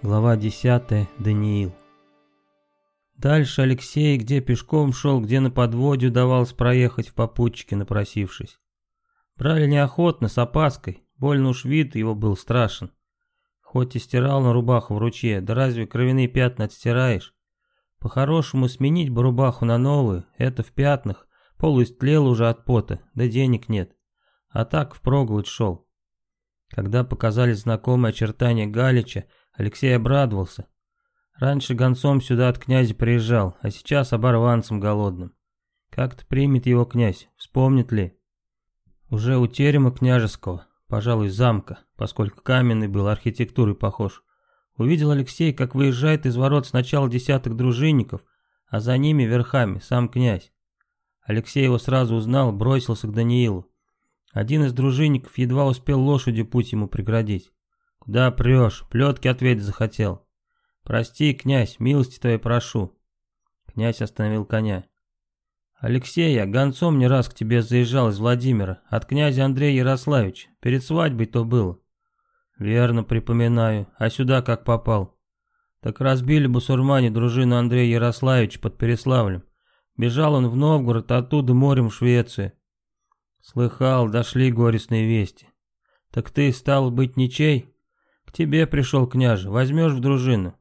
Глава 10. Даниил. Дальше Алексей, где пешком шел, где на подводе удавалось проехать в попутчике, напросившись. Брали неохотно, с опаской, больно уж вид его был страшен. Хоть и стирал на рубаху в ручье, да разве кровяные пятна отстираешь? По-хорошему сменить бы рубаху на новую, это в пятнах, пол истлел уже от пота, да денег нет. А так впроголодь шел. Когда показались знакомые очертания Галича, Алексей обрадовался. Раньше гонцом сюда от князя приезжал, а сейчас оборванцем голодным. Как-то примет его князь, вспомнит ли? Уже у терема княжеского, пожалуй, замка, поскольку каменный был, архитектурой похож. Увидел Алексей, как выезжает из ворот сначала десяток дружинников, а за ними верхами сам князь. Алексей его сразу узнал, бросился к Даниилу. Один из дружинников едва успел лошадью путь ему преградить. «Куда прешь? Плетки ответить захотел». «Прости, князь, милости твоей прошу». Князь остановил коня. «Алексей, я гонцом не раз к тебе заезжал из Владимира, от князя Андрея Ярославича. Перед свадьбой то было». «Верно, припоминаю. А сюда как попал?» «Так разбили бусурмане дружину Андрея Ярославича под Переславлем. Бежал он в Новгород, оттуда морем в Швецию». «Слыхал, дошли горестные вести. Так ты, стал быть, ничей?» Тебе пришел княже, возьмешь в дружину.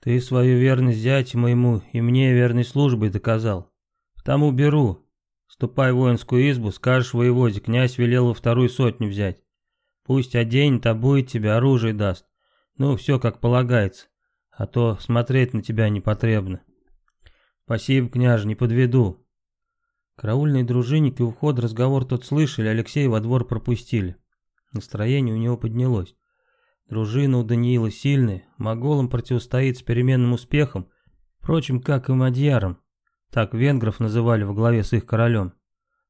Ты свою верность зятю моему и мне верной службой доказал. Потому беру. Ступай в воинскую избу, скажешь воеводе, князь велел во вторую сотню взять. Пусть оденет, обует тебя, оружие даст. Ну, все как полагается, а то смотреть на тебя непотребно. Спасибо, княже, не подведу. Караульные дружинники у входа разговор тот слышали, Алексея во двор пропустили. Настроение у него поднялось. Дружина у Даниила сильная, моголам противостоит с переменным успехом, впрочем, как и мадьярам. Так венгров называли во главе с их королем.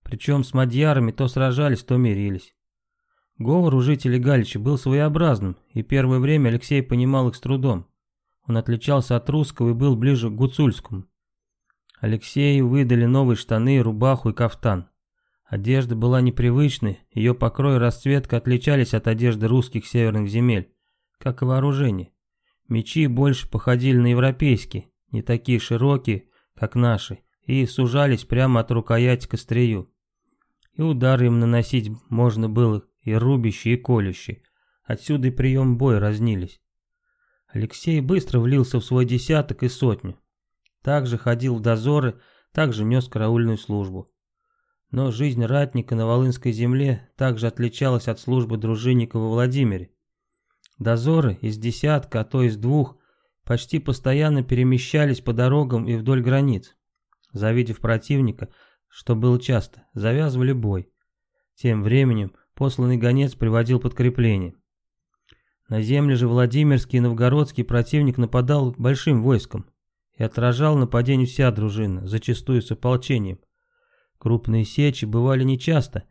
Причем с мадьярами то сражались, то мирились. Говор у жителей Галича был своеобразным, и первое время Алексей понимал их с трудом. Он отличался от русского и был ближе к гуцульскому. Алексею выдали новые штаны, рубаху и кафтан. Одежда была непривычной, ее покрой и расцветка отличались от одежды русских северных земель, как и вооружение. Мечи больше походили на европейские, не такие широкие, как наши, и сужались прямо от рукояти к острию. И удары им наносить можно было и рубящие, и колющие. Отсюда и прием боя разнились. Алексей быстро влился в свой десяток и сотню. Также ходил в дозоры, также нес караульную службу. Но жизнь ратника на Волынской земле также отличалась от службы дружинника во Владимире. Дозоры из десятка, а то из двух, почти постоянно перемещались по дорогам и вдоль границ. Завидев противника, что было часто, завязывали бой. Тем временем посланный гонец приводил подкрепление. На земле же Владимирский и Новгородский противник нападал большим войском и отражал нападение вся дружина, зачастую с ополчением. Крупные сечи бывали нечасто,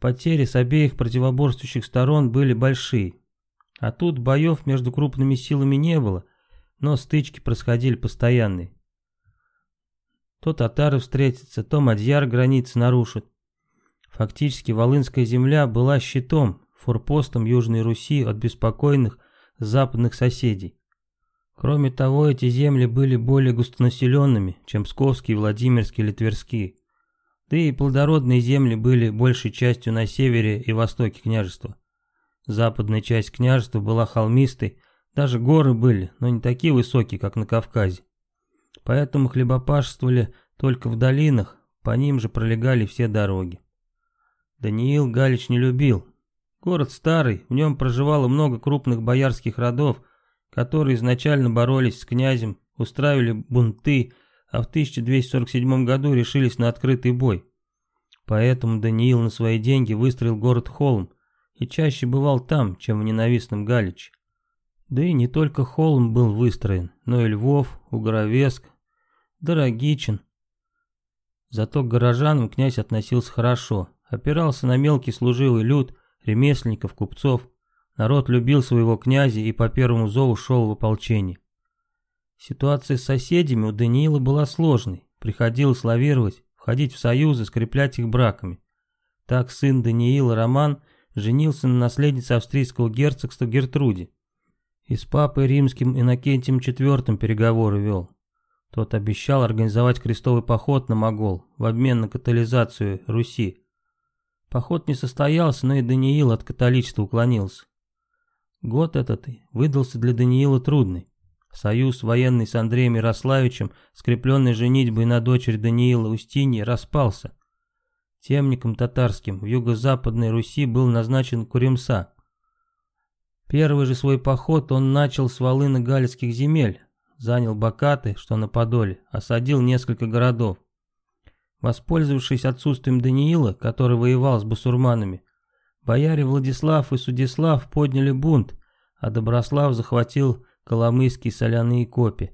потери с обеих противоборствующих сторон были большие. А тут боев между крупными силами не было, но стычки происходили постоянные. То татары встретятся, то мадьяр границы нарушат. Фактически Волынская земля была щитом, форпостом Южной Руси от беспокойных западных соседей. Кроме того, эти земли были более густонаселенными, чем Псковские, Владимирские или. Да и плодородные земли были большей частью на севере и востоке княжества. Западная часть княжества была холмистой, даже горы были, но не такие высокие, как на Кавказе. Поэтому хлебопашествовали только в долинах, по ним же пролегали все дороги. Даниил Галич не любил. Город старый, в нем проживало много крупных боярских родов, которые изначально боролись с князем, устраивали бунты, а в 1247 году решились на открытый бой. Поэтому Даниил на свои деньги выстроил город Холм и чаще бывал там, чем в ненавистном Галиче. Да и не только Холм был выстроен, но и Львов, Угоровеск, Дорогичин. Зато к горожанам князь относился хорошо, опирался на мелкий служивый люд, ремесленников, купцов. Народ любил своего князя и по первому зову шел в ополчение. Ситуация с соседями у Даниила была сложной. Приходилось лавировать, входить в союзы, скреплять их браками. Так сын Даниила Роман женился на наследнице австрийского герцогства Гертруде. И с папой римским Иннокентием IV переговоры вел. Тот обещал организовать крестовый поход на Могол в обмен на катализацию Руси. Поход не состоялся, но и Даниил от католичества уклонился. Год этот выдался для Даниила трудный. Союз военный с Андреем Ярославичем, скрепленный женитьбой на дочери Даниила Устиньи, распался. Темником татарским в юго-западной Руси был назначен Куремса. Первый же свой поход он начал с волыны галицких земель, занял Бакаты, что на Подоле, осадил несколько городов. Воспользовавшись отсутствием Даниила, который воевал с басурманами, бояре Владислав и Судислав подняли бунт, а Доброслав захватил Коломыйские соляные копи.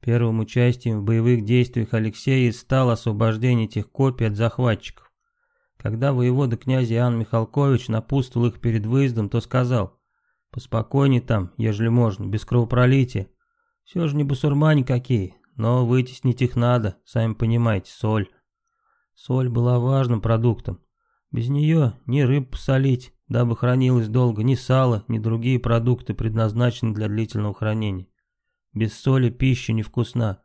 Первым участием в боевых действиях Алексея стало освобождение этих копий от захватчиков. Когда воевода князь Иоанн Михалкович напутствовал их перед выездом, то сказал, «Поспокойней там, ежели можно, без кровопролития. Все же не басурмане какие, но вытеснить их надо, сами понимаете, соль». Соль была важным продуктом. Без нее ни рыб посолить, дабы хранилось долго, ни сало, ни другие продукты предназначены для длительного хранения. Без соли пища невкусна,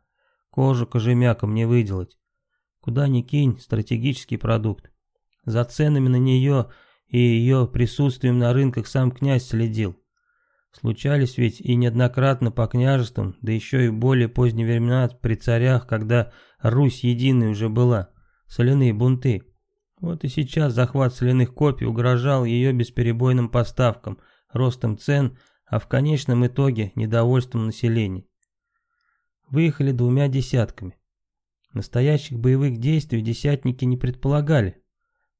кожу кожемяком не выделать. Куда ни кинь, стратегический продукт. За ценами на нее и ее присутствием на рынках сам князь следил. Случались ведь и неоднократно по княжествам, да еще и более поздние времена при царях, когда Русь единой уже была, соляные бунты. Вот и сейчас захват соляных копий угрожал ее бесперебойным поставкам, ростом цен, а в конечном итоге недовольством населения. Выехали двумя десятками. Настоящих боевых действий десятники не предполагали.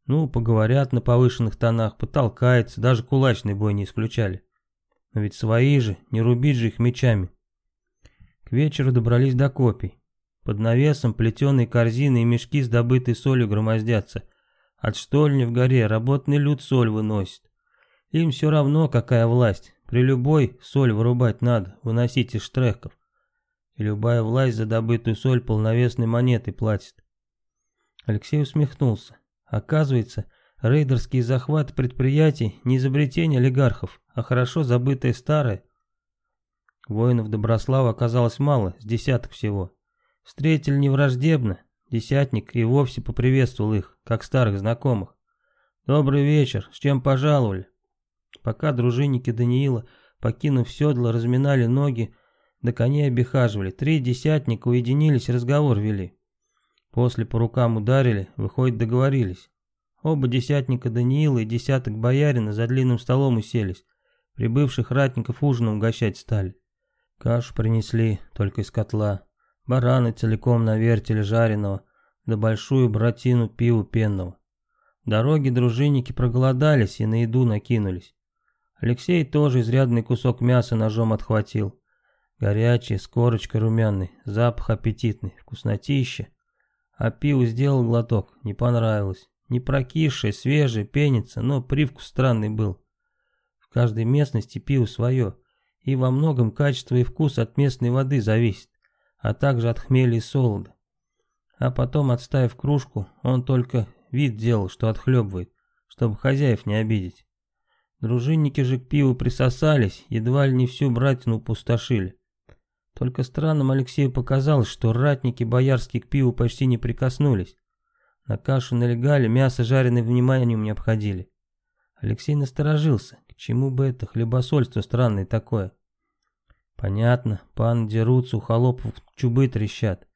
Ну, поговорят на повышенных тонах, потолкаются, даже кулачный бой не исключали. Но ведь свои же, не рубить же их мечами. К вечеру добрались до копий. Под навесом плетеные корзины и мешки с добытой солью громоздятся – от штольни в горе работный люд соль выносит. Им все равно, какая власть. При любой соль вырубать надо, выносить из штрехков. И любая власть за добытую соль полновесной монетой платит. Алексей усмехнулся. Оказывается, рейдерский захват предприятий не изобретение олигархов, а хорошо забытое старое. Воинов Доброслава оказалось мало, с десяток всего. Встретили не враждебно, Десятник и вовсе поприветствовал их, как старых знакомых. «Добрый вечер, с чем пожаловали?» Пока дружинники Даниила, покинув седло, разминали ноги, до коней обихаживали, три десятника уединились, разговор вели. После по рукам ударили, выходит, договорились. Оба десятника Даниила и десяток боярина за длинным столом уселись, прибывших ратников ужином угощать стали. Кашу принесли, только из котла бараны целиком на вертеле жареного, да большую братину пиву пенного. Дороги дружинники проголодались и на еду накинулись. Алексей тоже изрядный кусок мяса ножом отхватил. Горячий, с корочкой румяной, запах аппетитный, вкуснотища. А пиво сделал глоток, не понравилось. Не прокисшее, свежее, пенится, но привкус странный был. В каждой местности пиво свое, и во многом качество и вкус от местной воды зависит а также от хмеля и солода. А потом, отставив кружку, он только вид делал, что отхлебывает, чтобы хозяев не обидеть. Дружинники же к пиву присосались, едва ли не всю братину пустошили. Только странным Алексею показалось, что ратники боярские к пиву почти не прикоснулись. На кашу налегали, мясо жареное вниманием не обходили. Алексей насторожился, к чему бы это хлебосольство странное такое. Понятно, пан дерутся, у холопов чубы трещат.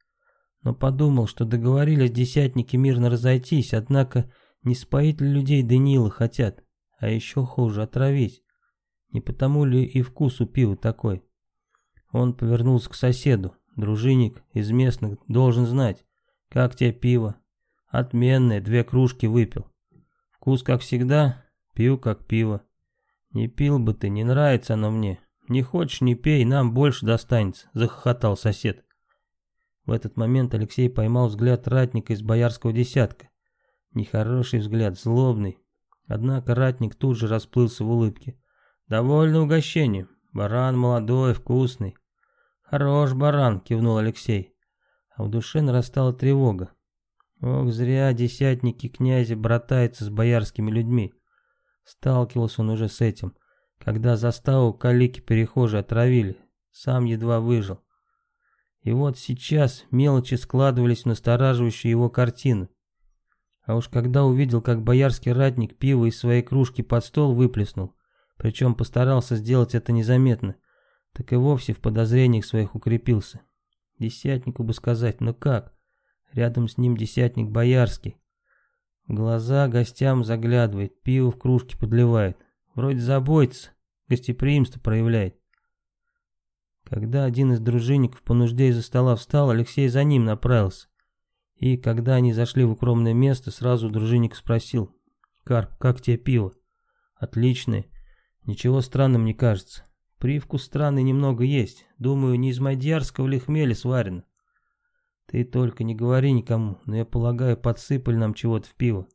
Но подумал, что договорились десятники мирно разойтись, однако не споить ли людей Даниила хотят, а еще хуже отравить. Не потому ли и вкус у пива такой? Он повернулся к соседу. Дружинник из местных должен знать, как тебе пиво. Отменное, две кружки выпил. Вкус как всегда, пил как пиво. Не пил бы ты, не нравится оно мне. «Не хочешь, не пей, нам больше достанется», — захохотал сосед. В этот момент Алексей поймал взгляд ратника из боярского десятка. Нехороший взгляд, злобный. Однако ратник тут же расплылся в улыбке. «Довольно угощением. Баран молодой, вкусный». «Хорош баран», — кивнул Алексей. А в душе нарастала тревога. Ох, зря десятники князя братаются с боярскими людьми. Сталкивался он уже с этим когда заставу калики перехожие отравили, сам едва выжил. И вот сейчас мелочи складывались в настораживающую его картину. А уж когда увидел, как боярский ратник пиво из своей кружки под стол выплеснул, причем постарался сделать это незаметно, так и вовсе в подозрениях своих укрепился. Десятнику бы сказать, но как? Рядом с ним десятник боярский. В глаза гостям заглядывает, пиво в кружке подливает. Вроде заботится, гостеприимство проявляет. Когда один из дружинников по нужде из-за стола встал, Алексей за ним направился. И когда они зашли в укромное место, сразу дружинник спросил. «Карп, как тебе пиво?» «Отличное. Ничего странным не кажется. Привкус странный немного есть. Думаю, не из мадьярского ли хмеля сварено. Ты только не говори никому, но я полагаю, подсыпали нам чего-то в пиво.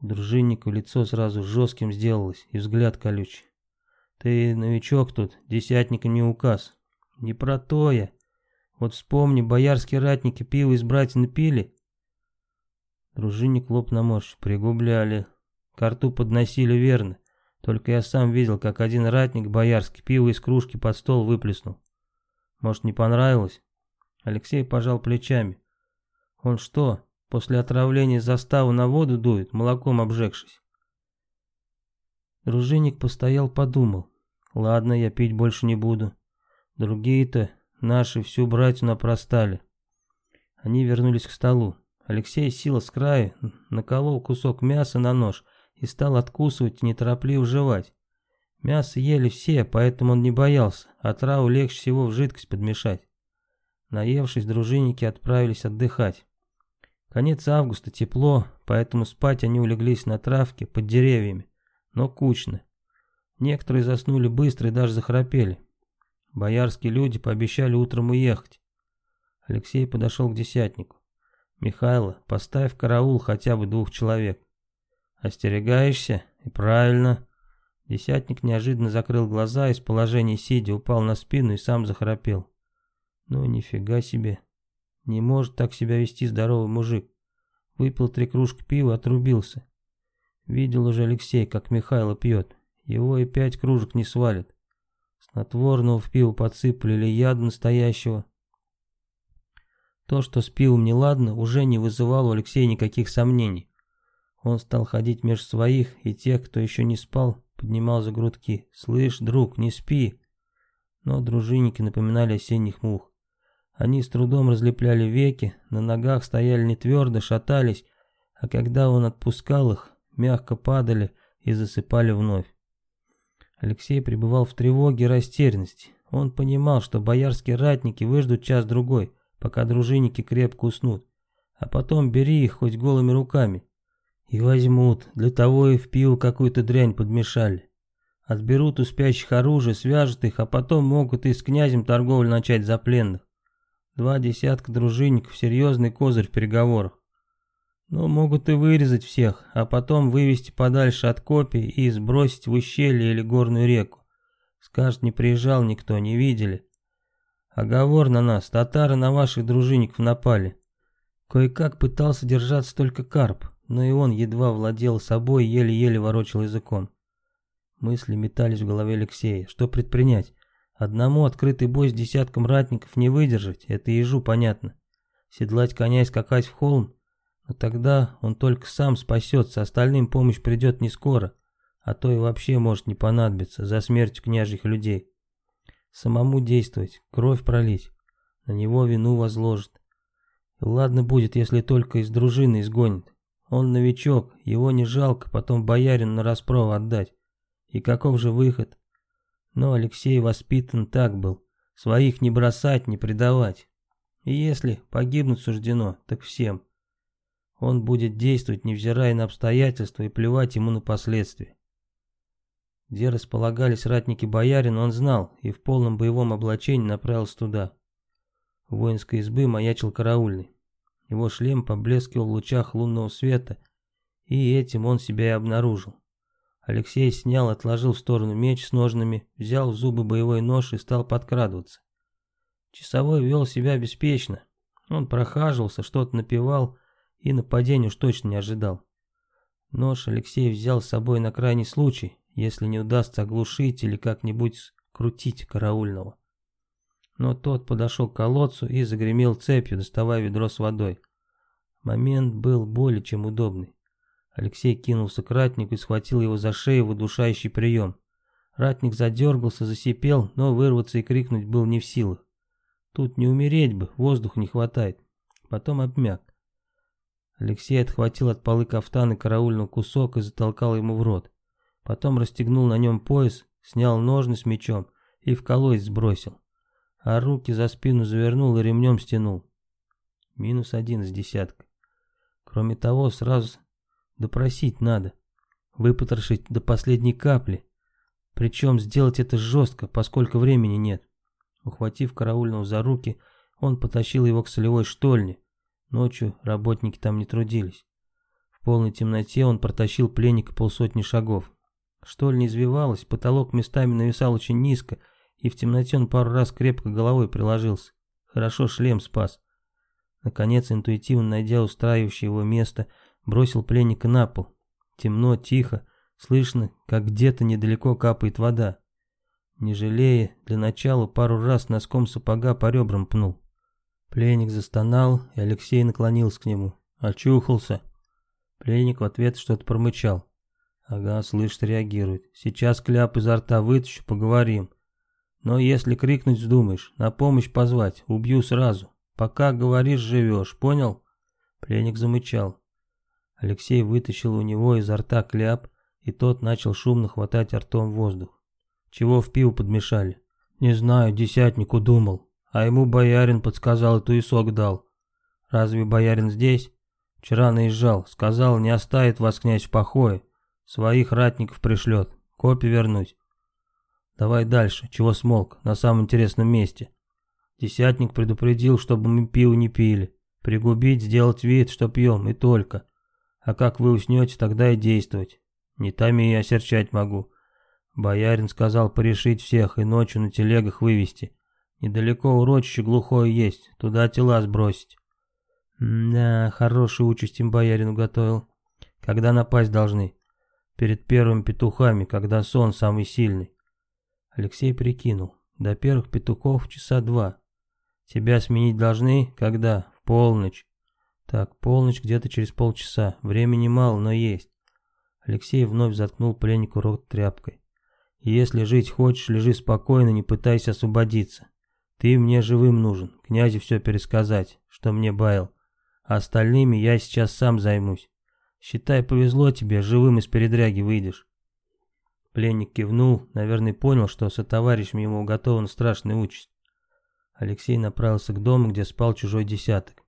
У дружинника лицо сразу жестким сделалось и взгляд колючий. Ты новичок тут, десятника не указ. Не про то я. Вот вспомни, боярские ратники пиво из братьев пили. Дружинник лоб наморщил, пригубляли. К рту подносили верно. Только я сам видел, как один ратник боярский пиво из кружки под стол выплеснул. Может, не понравилось? Алексей пожал плечами. Он что, после отравления заставу на воду дует, молоком обжегшись? Дружинник постоял, подумал. Ладно, я пить больше не буду. Другие-то, наши, всю братью напростали. Они вернулись к столу. Алексей сел с края, наколол кусок мяса на нож и стал откусывать и неторопливо жевать. Мясо ели все, поэтому он не боялся, а траву легче всего в жидкость подмешать. Наевшись, дружинники отправились отдыхать. Конец августа, тепло, поэтому спать они улеглись на травке под деревьями, но кучно. Некоторые заснули быстро и даже захрапели. Боярские люди пообещали утром уехать. Алексей подошел к десятнику. «Михайло, поставь караул хотя бы двух человек». «Остерегаешься? И правильно». Десятник неожиданно закрыл глаза и с положения сидя упал на спину и сам захрапел. «Ну, нифига себе. Не может так себя вести здоровый мужик. Выпил три кружки пива, отрубился. Видел уже Алексей, как Михайло пьет. Его и пять кружек не свалит. Снотворного в пиво подсыпали или яд настоящего. То, что с пивом неладно, уже не вызывало у Алексея никаких сомнений. Он стал ходить меж своих, и тех, кто еще не спал, поднимал за грудки. «Слышь, друг, не спи!» Но дружинники напоминали осенних мух. Они с трудом разлепляли веки, на ногах стояли не твердо, шатались, а когда он отпускал их, мягко падали и засыпали вновь. Алексей пребывал в тревоге и растерянности. Он понимал, что боярские ратники выждут час-другой, пока дружинники крепко уснут, а потом бери их хоть голыми руками. И возьмут, для того и в пиво какую-то дрянь подмешали. Отберут у спящих оружие, свяжут их, а потом могут и с князем торговлю начать за пленных. Два десятка дружинников, серьезный козырь в переговорах. Но могут и вырезать всех, а потом вывести подальше от копий и сбросить в ущелье или горную реку. Скажет, не приезжал никто, не видели. Оговор на нас, татары на ваших дружинников напали. Кое-как пытался держаться только карп, но и он едва владел собой, еле-еле ворочал языком. Мысли метались в голове Алексея. Что предпринять? Одному открытый бой с десятком ратников не выдержать, это ежу понятно. Седлать коня и скакать в холм но тогда он только сам спасется, остальным помощь придет не скоро, а то и вообще может не понадобиться за смертью княжьих людей. Самому действовать, кровь пролить, на него вину возложит. И ладно будет, если только из дружины изгонит. Он новичок, его не жалко потом боярину на расправу отдать. И каков же выход? Но Алексей воспитан так был, своих не бросать, не предавать. И если погибнуть суждено, так всем. Он будет действовать, невзирая на обстоятельства, и плевать ему на последствия. Где располагались ратники боярина, он знал, и в полном боевом облачении направился туда. В воинской избы маячил караульный. Его шлем поблескивал в лучах лунного света, и этим он себя и обнаружил. Алексей снял, отложил в сторону меч с ножными, взял в зубы боевой нож и стал подкрадываться. Часовой вел себя беспечно. Он прохаживался, что-то напевал, и нападения уж точно не ожидал. Нож Алексей взял с собой на крайний случай, если не удастся оглушить или как-нибудь крутить караульного. Но тот подошел к колодцу и загремел цепью, доставая ведро с водой. Момент был более чем удобный. Алексей кинулся к ратнику и схватил его за шею в удушающий прием. Ратник задергался, засипел, но вырваться и крикнуть был не в силах. Тут не умереть бы, воздуха не хватает. Потом обмяк. Алексей отхватил от полы кафтана караульный кусок и затолкал ему в рот. Потом расстегнул на нем пояс, снял ножны с мечом и в колодец сбросил. А руки за спину завернул и ремнем стянул. Минус один с десятка. Кроме того, сразу Допросить надо. Выпотрошить до последней капли. Причем сделать это жестко, поскольку времени нет. Ухватив караульного за руки, он потащил его к солевой штольне. Ночью работники там не трудились. В полной темноте он протащил пленника полсотни шагов. Штольня извивалась, потолок местами нависал очень низко, и в темноте он пару раз крепко головой приложился. Хорошо шлем спас. Наконец, интуитивно найдя устраивающее его место, бросил пленника на пол. Темно, тихо, слышно, как где-то недалеко капает вода. Не жалея, для начала пару раз носком сапога по ребрам пнул. Пленник застонал, и Алексей наклонился к нему. Очухался. Пленник в ответ что-то промычал. Ага, слышит, реагирует. Сейчас кляп изо рта вытащу, поговорим. Но если крикнуть вздумаешь, на помощь позвать, убью сразу. Пока говоришь, живешь, понял? Пленник замычал. Алексей вытащил у него изо рта кляп, и тот начал шумно хватать ртом воздух. Чего в пиво подмешали? Не знаю, десятнику думал. А ему боярин подсказал и туесок дал. Разве боярин здесь? Вчера наезжал, сказал, не оставит вас князь в покое. Своих ратников пришлет, копи вернуть. Давай дальше, чего смолк, на самом интересном месте. Десятник предупредил, чтобы мы пиво не пили. Пригубить, сделать вид, что пьем, и только. А как вы уснете, тогда и действовать. Не томи, я серчать могу. Боярин сказал порешить всех и ночью на телегах вывести. Недалеко урочище глухое есть, туда тела сбросить. Да, хорошую участь им боярин уготовил. Когда напасть должны? Перед первыми петухами, когда сон самый сильный. Алексей прикинул. До первых петухов часа два. Тебя сменить должны, когда? В полночь. Так, полночь где-то через полчаса. Времени мало, но есть. Алексей вновь заткнул пленнику рот тряпкой. Если жить хочешь, лежи спокойно, не пытайся освободиться. Ты мне живым нужен, князю все пересказать, что мне баял. А остальными я сейчас сам займусь. Считай, повезло тебе, живым из передряги выйдешь. Пленник кивнул, наверное, понял, что со товарищем ему уготована страшная участь. Алексей направился к дому, где спал чужой десяток.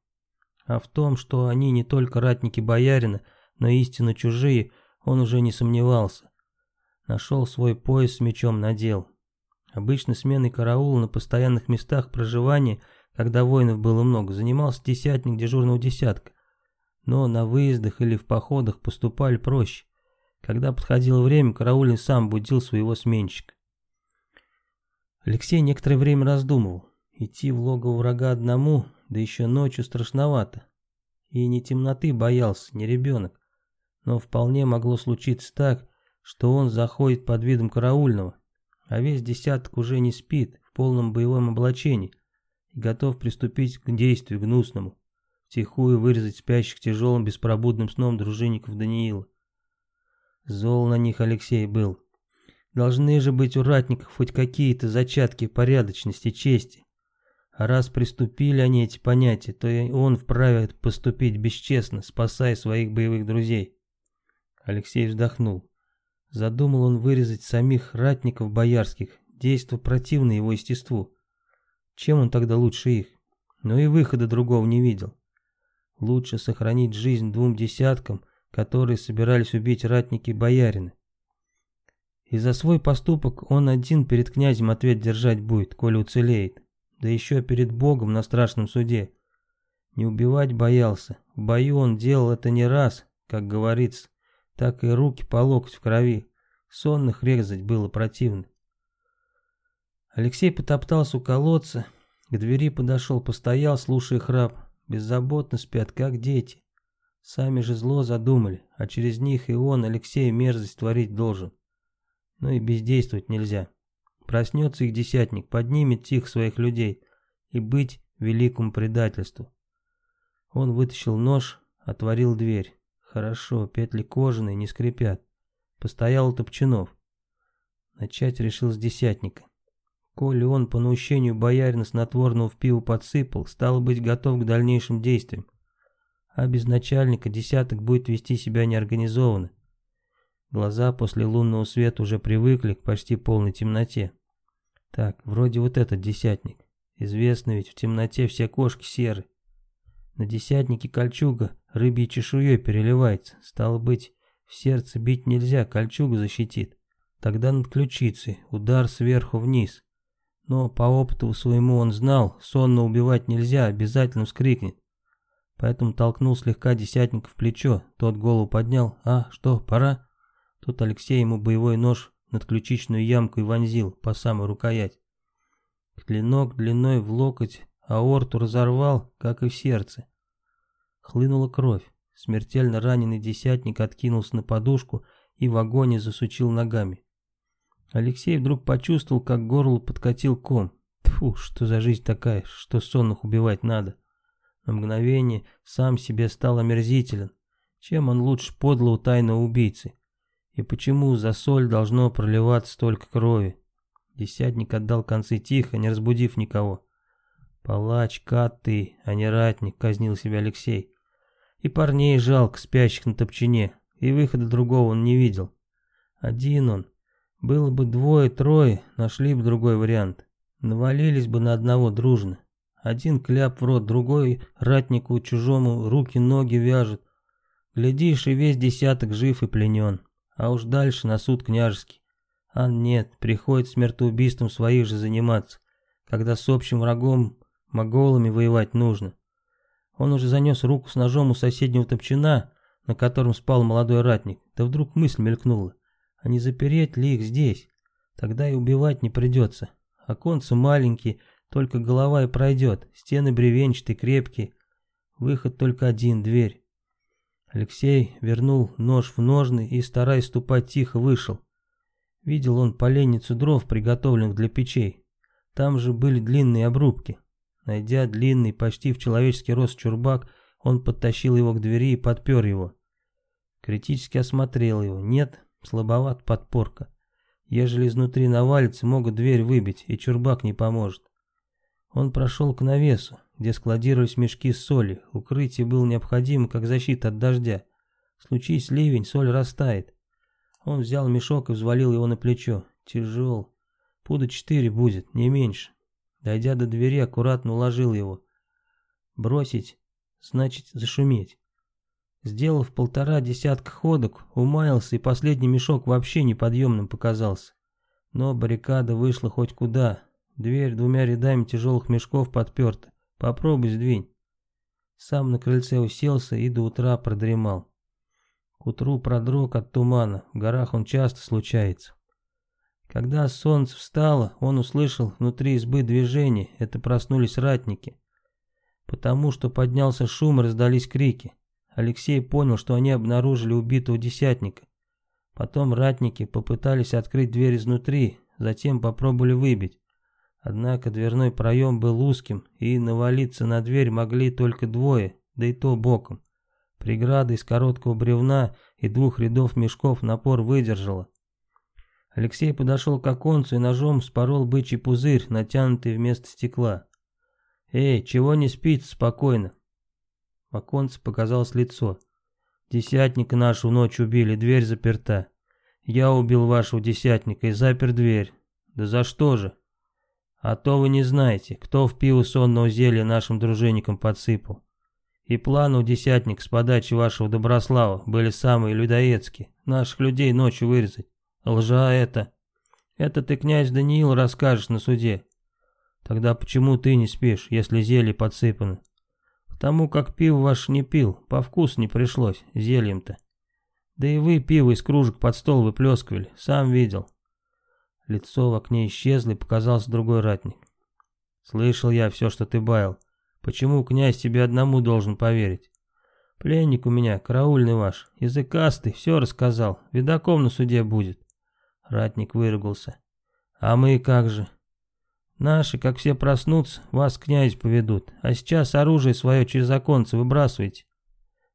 А в том, что они не только ратники боярина, но истинно чужие, он уже не сомневался. Нашел свой пояс с мечом, надел. Обычно сменой караула на постоянных местах проживания, когда воинов было много, занимался десятник дежурного десятка. Но на выездах или в походах поступали проще. Когда подходило время, караульный сам будил своего сменщика. Алексей некоторое время раздумывал. Идти в логово врага одному да еще ночью страшновато. И не темноты боялся, не ребенок. Но вполне могло случиться так, что он заходит под видом караульного, а весь десяток уже не спит в полном боевом облачении и готов приступить к действию гнусному, втихую вырезать спящих тяжелым беспробудным сном дружинников Даниила. Зол на них Алексей был. Должны же быть у ратников хоть какие-то зачатки порядочности, чести. Раз приступили они эти понятия, то и он вправе поступить бесчестно, спасая своих боевых друзей. Алексей вздохнул. Задумал он вырезать самих ратников боярских, действо противно его естеству. Чем он тогда лучше их? Но и выхода другого не видел. Лучше сохранить жизнь двум десяткам, которые собирались убить ратники боярина. И за свой поступок он один перед князем ответ держать будет, коли уцелеет да еще перед Богом на страшном суде. Не убивать боялся, в бою он делал это не раз, как говорится, так и руки по локоть в крови, сонных резать было противно. Алексей потоптался у колодца, к двери подошел, постоял, слушая храп, беззаботно спят, как дети. Сами же зло задумали, а через них и он, Алексей, мерзость творить должен. Но и бездействовать нельзя. Проснется их десятник, поднимет тихо своих людей и быть великому предательству. Он вытащил нож, отворил дверь. Хорошо, петли кожаные, не скрипят. Постоял у Топчанов. Начать решил с десятника. Коли он по наущению боярина снотворного в пиво подсыпал, стало быть готов к дальнейшим действиям. А без начальника десяток будет вести себя неорганизованно. Глаза после лунного света уже привыкли к почти полной темноте. Так, вроде вот этот десятник. Известно ведь, в темноте все кошки серы. На десятнике кольчуга рыбьей чешуей переливается. Стало быть, в сердце бить нельзя, кольчуга защитит. Тогда над ключицей, удар сверху вниз. Но по опыту своему он знал, сонно убивать нельзя, обязательно вскрикнет. Поэтому толкнул слегка десятника в плечо, тот голову поднял. «А, что, пора?» Тут Алексей ему боевой нож над ключичную ямку и вонзил, по самой рукоять. Клинок длиной в локоть аорту разорвал, как и в сердце. Хлынула кровь. Смертельно раненый десятник откинулся на подушку и в агоне засучил ногами. Алексей вдруг почувствовал, как горло подкатил ком. Тьфу, что за жизнь такая, что сонных убивать надо. На мгновение сам себе стал омерзителен. Чем он лучше подлого тайного убийцы? И почему за соль должно проливаться столько крови? Десятник отдал концы тихо, не разбудив никого. «Палач, кат ты, а не ратник», — казнил себя Алексей. И парней жалко, спящих на топчине, и выхода другого он не видел. Один он. Было бы двое-трое, нашли бы другой вариант. Навалились бы на одного дружно. Один кляп в рот, другой ратнику чужому руки-ноги вяжет. Глядишь, и весь десяток жив и пленен. А уж дальше на суд княжеский. А нет, приходит смертоубийством своих же заниматься, когда с общим врагом, моголами воевать нужно. Он уже занес руку с ножом у соседнего топчина, на котором спал молодой ратник, да вдруг мысль мелькнула. А не запереть ли их здесь? Тогда и убивать не придется. Оконцы маленькие, только голова и пройдет, стены бревенчатые, крепкие. Выход только один, дверь. Алексей вернул нож в ножны и, стараясь ступать тихо, вышел. Видел он поленницу дров, приготовленных для печей. Там же были длинные обрубки. Найдя длинный, почти в человеческий рост чурбак, он подтащил его к двери и подпер его. Критически осмотрел его. Нет, слабоват подпорка. Ежели изнутри навалится, могут дверь выбить, и чурбак не поможет. Он прошел к навесу, где складировались мешки с солью. Укрытие было необходимо, как защита от дождя. Случись ливень, соль растает. Он взял мешок и взвалил его на плечо. Тяжел. Пуда четыре будет, не меньше. Дойдя до двери, аккуратно уложил его. Бросить, значит зашуметь. Сделав полтора десятка ходок, умаялся, и последний мешок вообще неподъемным показался. Но баррикада вышла хоть куда. Дверь двумя рядами тяжелых мешков подперта. Попробуй сдвинь. Сам на крыльце уселся и до утра продремал. К утру продрог от тумана, в горах он часто случается. Когда солнце встало, он услышал внутри избы движение, это проснулись ратники. Потому что поднялся шум и раздались крики. Алексей понял, что они обнаружили убитого десятника. Потом ратники попытались открыть дверь изнутри, затем попробовали выбить. Однако дверной проем был узким, и навалиться на дверь могли только двое, да и то боком. Преграда из короткого бревна и двух рядов мешков напор выдержала. Алексей подошел к оконцу и ножом спорол бычий пузырь, натянутый вместо стекла. «Эй, чего не спит, спокойно?» В оконце показалось лицо. «Десятника нашу ночь убили, дверь заперта. Я убил вашего десятника и запер дверь. Да за что же?» «А то вы не знаете, кто в пиво сонного зелья нашим дружинникам подсыпал. И планы у десятник с подачи вашего Доброслава были самые людоедские. Наших людей ночью вырезать. Лжа это. Это ты, князь Даниил, расскажешь на суде. Тогда почему ты не спишь, если зелье подсыпано? Потому как пиво ваш не пил, по вкусу не пришлось, зельем-то. Да и вы пиво из кружек под стол выплескивали, сам видел. Лицо в окне исчезло и показался другой ратник. Слышал я все, что ты баял. Почему князь тебе одному должен поверить? Пленник у меня, караульный ваш, языкастый, все рассказал, видаком на суде будет. Ратник выругался. А мы как же? Наши, как все проснутся, вас князь поведут, а сейчас оружие свое через оконце выбрасывайте.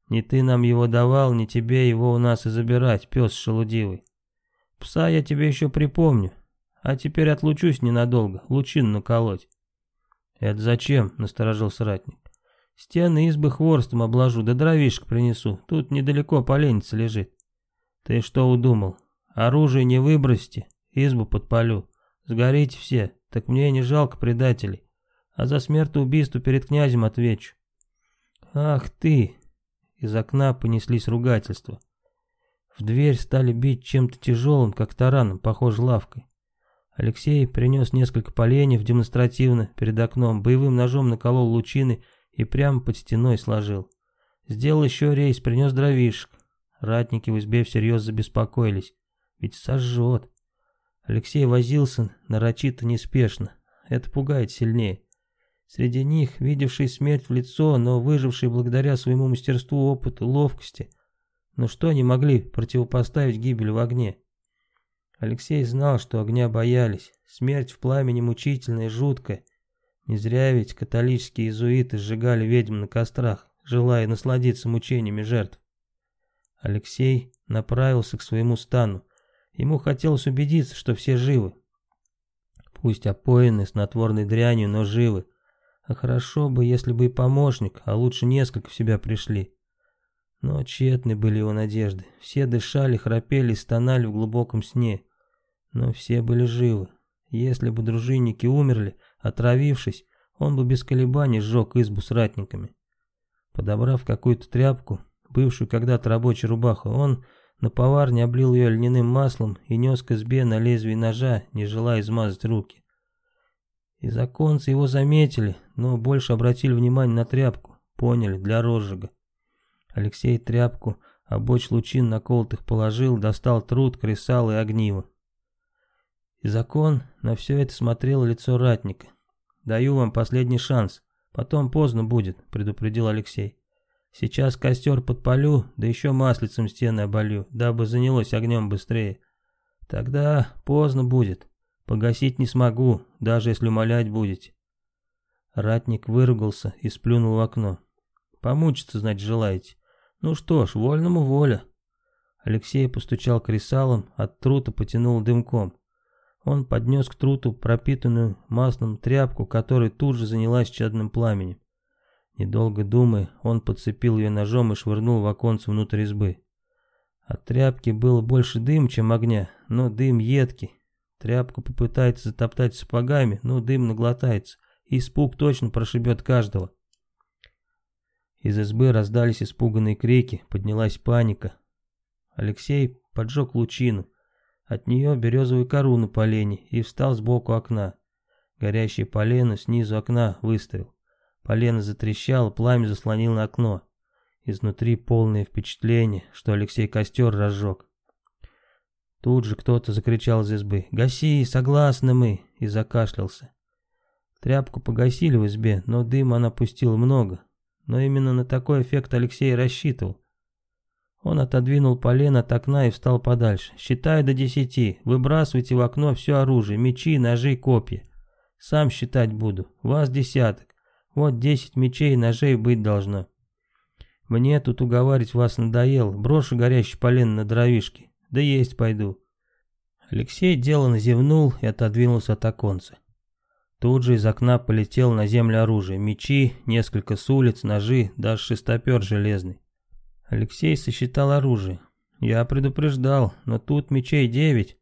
Не ты нам его давал, не тебе его у нас и забирать, пес шелудивый. Пса я тебе еще припомню, а теперь отлучусь ненадолго, лучину наколоть. Это зачем? Насторожился ратник. Стены избы хворстом обложу, да дровишек принесу, тут недалеко поленница лежит. Ты что удумал? Оружие не выбросьте, избу подпалю. Сгорите все, так мне не жалко предателей. А за смертоубийство перед князем отвечу. Ах ты! Из окна понеслись ругательства. В дверь стали бить чем-то тяжелым, как тараном, похож лавкой. Алексей принес несколько поленьев демонстративно перед окном, боевым ножом наколол лучины и прямо под стеной сложил. Сделал еще рейс, принес дровишек. Ратники в избе всерьез забеспокоились. Ведь сожжет. Алексей возился нарочито неспешно. Это пугает сильнее. Среди них, видевший смерть в лицо, но выживший благодаря своему мастерству, опыту, ловкости. Но что они могли противопоставить гибель в огне? Алексей знал, что огня боялись. Смерть в пламени мучительная и жуткая. Не зря ведь католические иезуиты сжигали ведьм на кострах, желая насладиться мучениями жертв. Алексей направился к своему стану. Ему хотелось убедиться, что все живы. Пусть опоены снотворной дрянью, но живы. А хорошо бы, если бы и помощник, а лучше несколько в себя пришли. Но тщетны были его надежды. Все дышали, храпели и стонали в глубоком сне. Но все были живы. Если бы дружинники умерли, отравившись, он бы без колебаний сжег избу с ратниками. Подобрав какую-то тряпку, бывшую когда-то рабочей рубаху, он на поварне облил ее льняным маслом и нес к избе на лезвие ножа, не желая измазать руки. Из оконца его заметили, но больше обратили внимание на тряпку, поняли, для розжига. Алексей тряпку, обочь лучин наколотых положил, достал труд, кресал и огниво. И закон на все это смотрел лицо ратника. «Даю вам последний шанс, потом поздно будет», — предупредил Алексей. Сейчас костер подпалю, да еще маслицем стены оболью, дабы занялось огнем быстрее. Тогда поздно будет. Погасить не смогу, даже если умолять будете. Ратник выругался и сплюнул в окно. Помучиться, значит, желаете. Ну что ж, вольному воля. Алексей постучал кресалом, от трута потянул дымком. Он поднес к труту пропитанную маслом тряпку, которая тут же занялась чадным пламенем. Недолго думая, он подцепил ее ножом и швырнул в оконце внутрь избы. От тряпки было больше дым, чем огня, но дым едкий. Тряпку попытается затоптать сапогами, но дым наглотается, испуг точно прошибет каждого. Из избы раздались испуганные крики, поднялась паника. Алексей поджег лучину. От нее березовую кору на полене и встал сбоку окна. Горящее полено снизу окна выставил. Полено затрещало, пламя заслонило окно. Изнутри полное впечатление, что Алексей костер разжег. Тут же кто-то закричал из избы «Гаси, согласны мы!» и закашлялся. Тряпку погасили в избе, но дыма она пустила много. Но именно на такой эффект Алексей рассчитывал. Он отодвинул полено от окна и встал подальше. «Считаю до десяти. Выбрасывайте в окно все оружие, мечи, ножи, копья. Сам считать буду. Вас десяток. Вот десять мечей и ножей быть должно. Мне тут уговаривать вас надоело, брошу горящий полен на дровишки, да есть пойду. Алексей деланно зевнул и отодвинулся от оконца. Тут же из окна полетел на землю оружие, мечи, несколько с улиц, ножи, даже шестопер железный. Алексей сосчитал оружие. Я предупреждал, но тут мечей девять.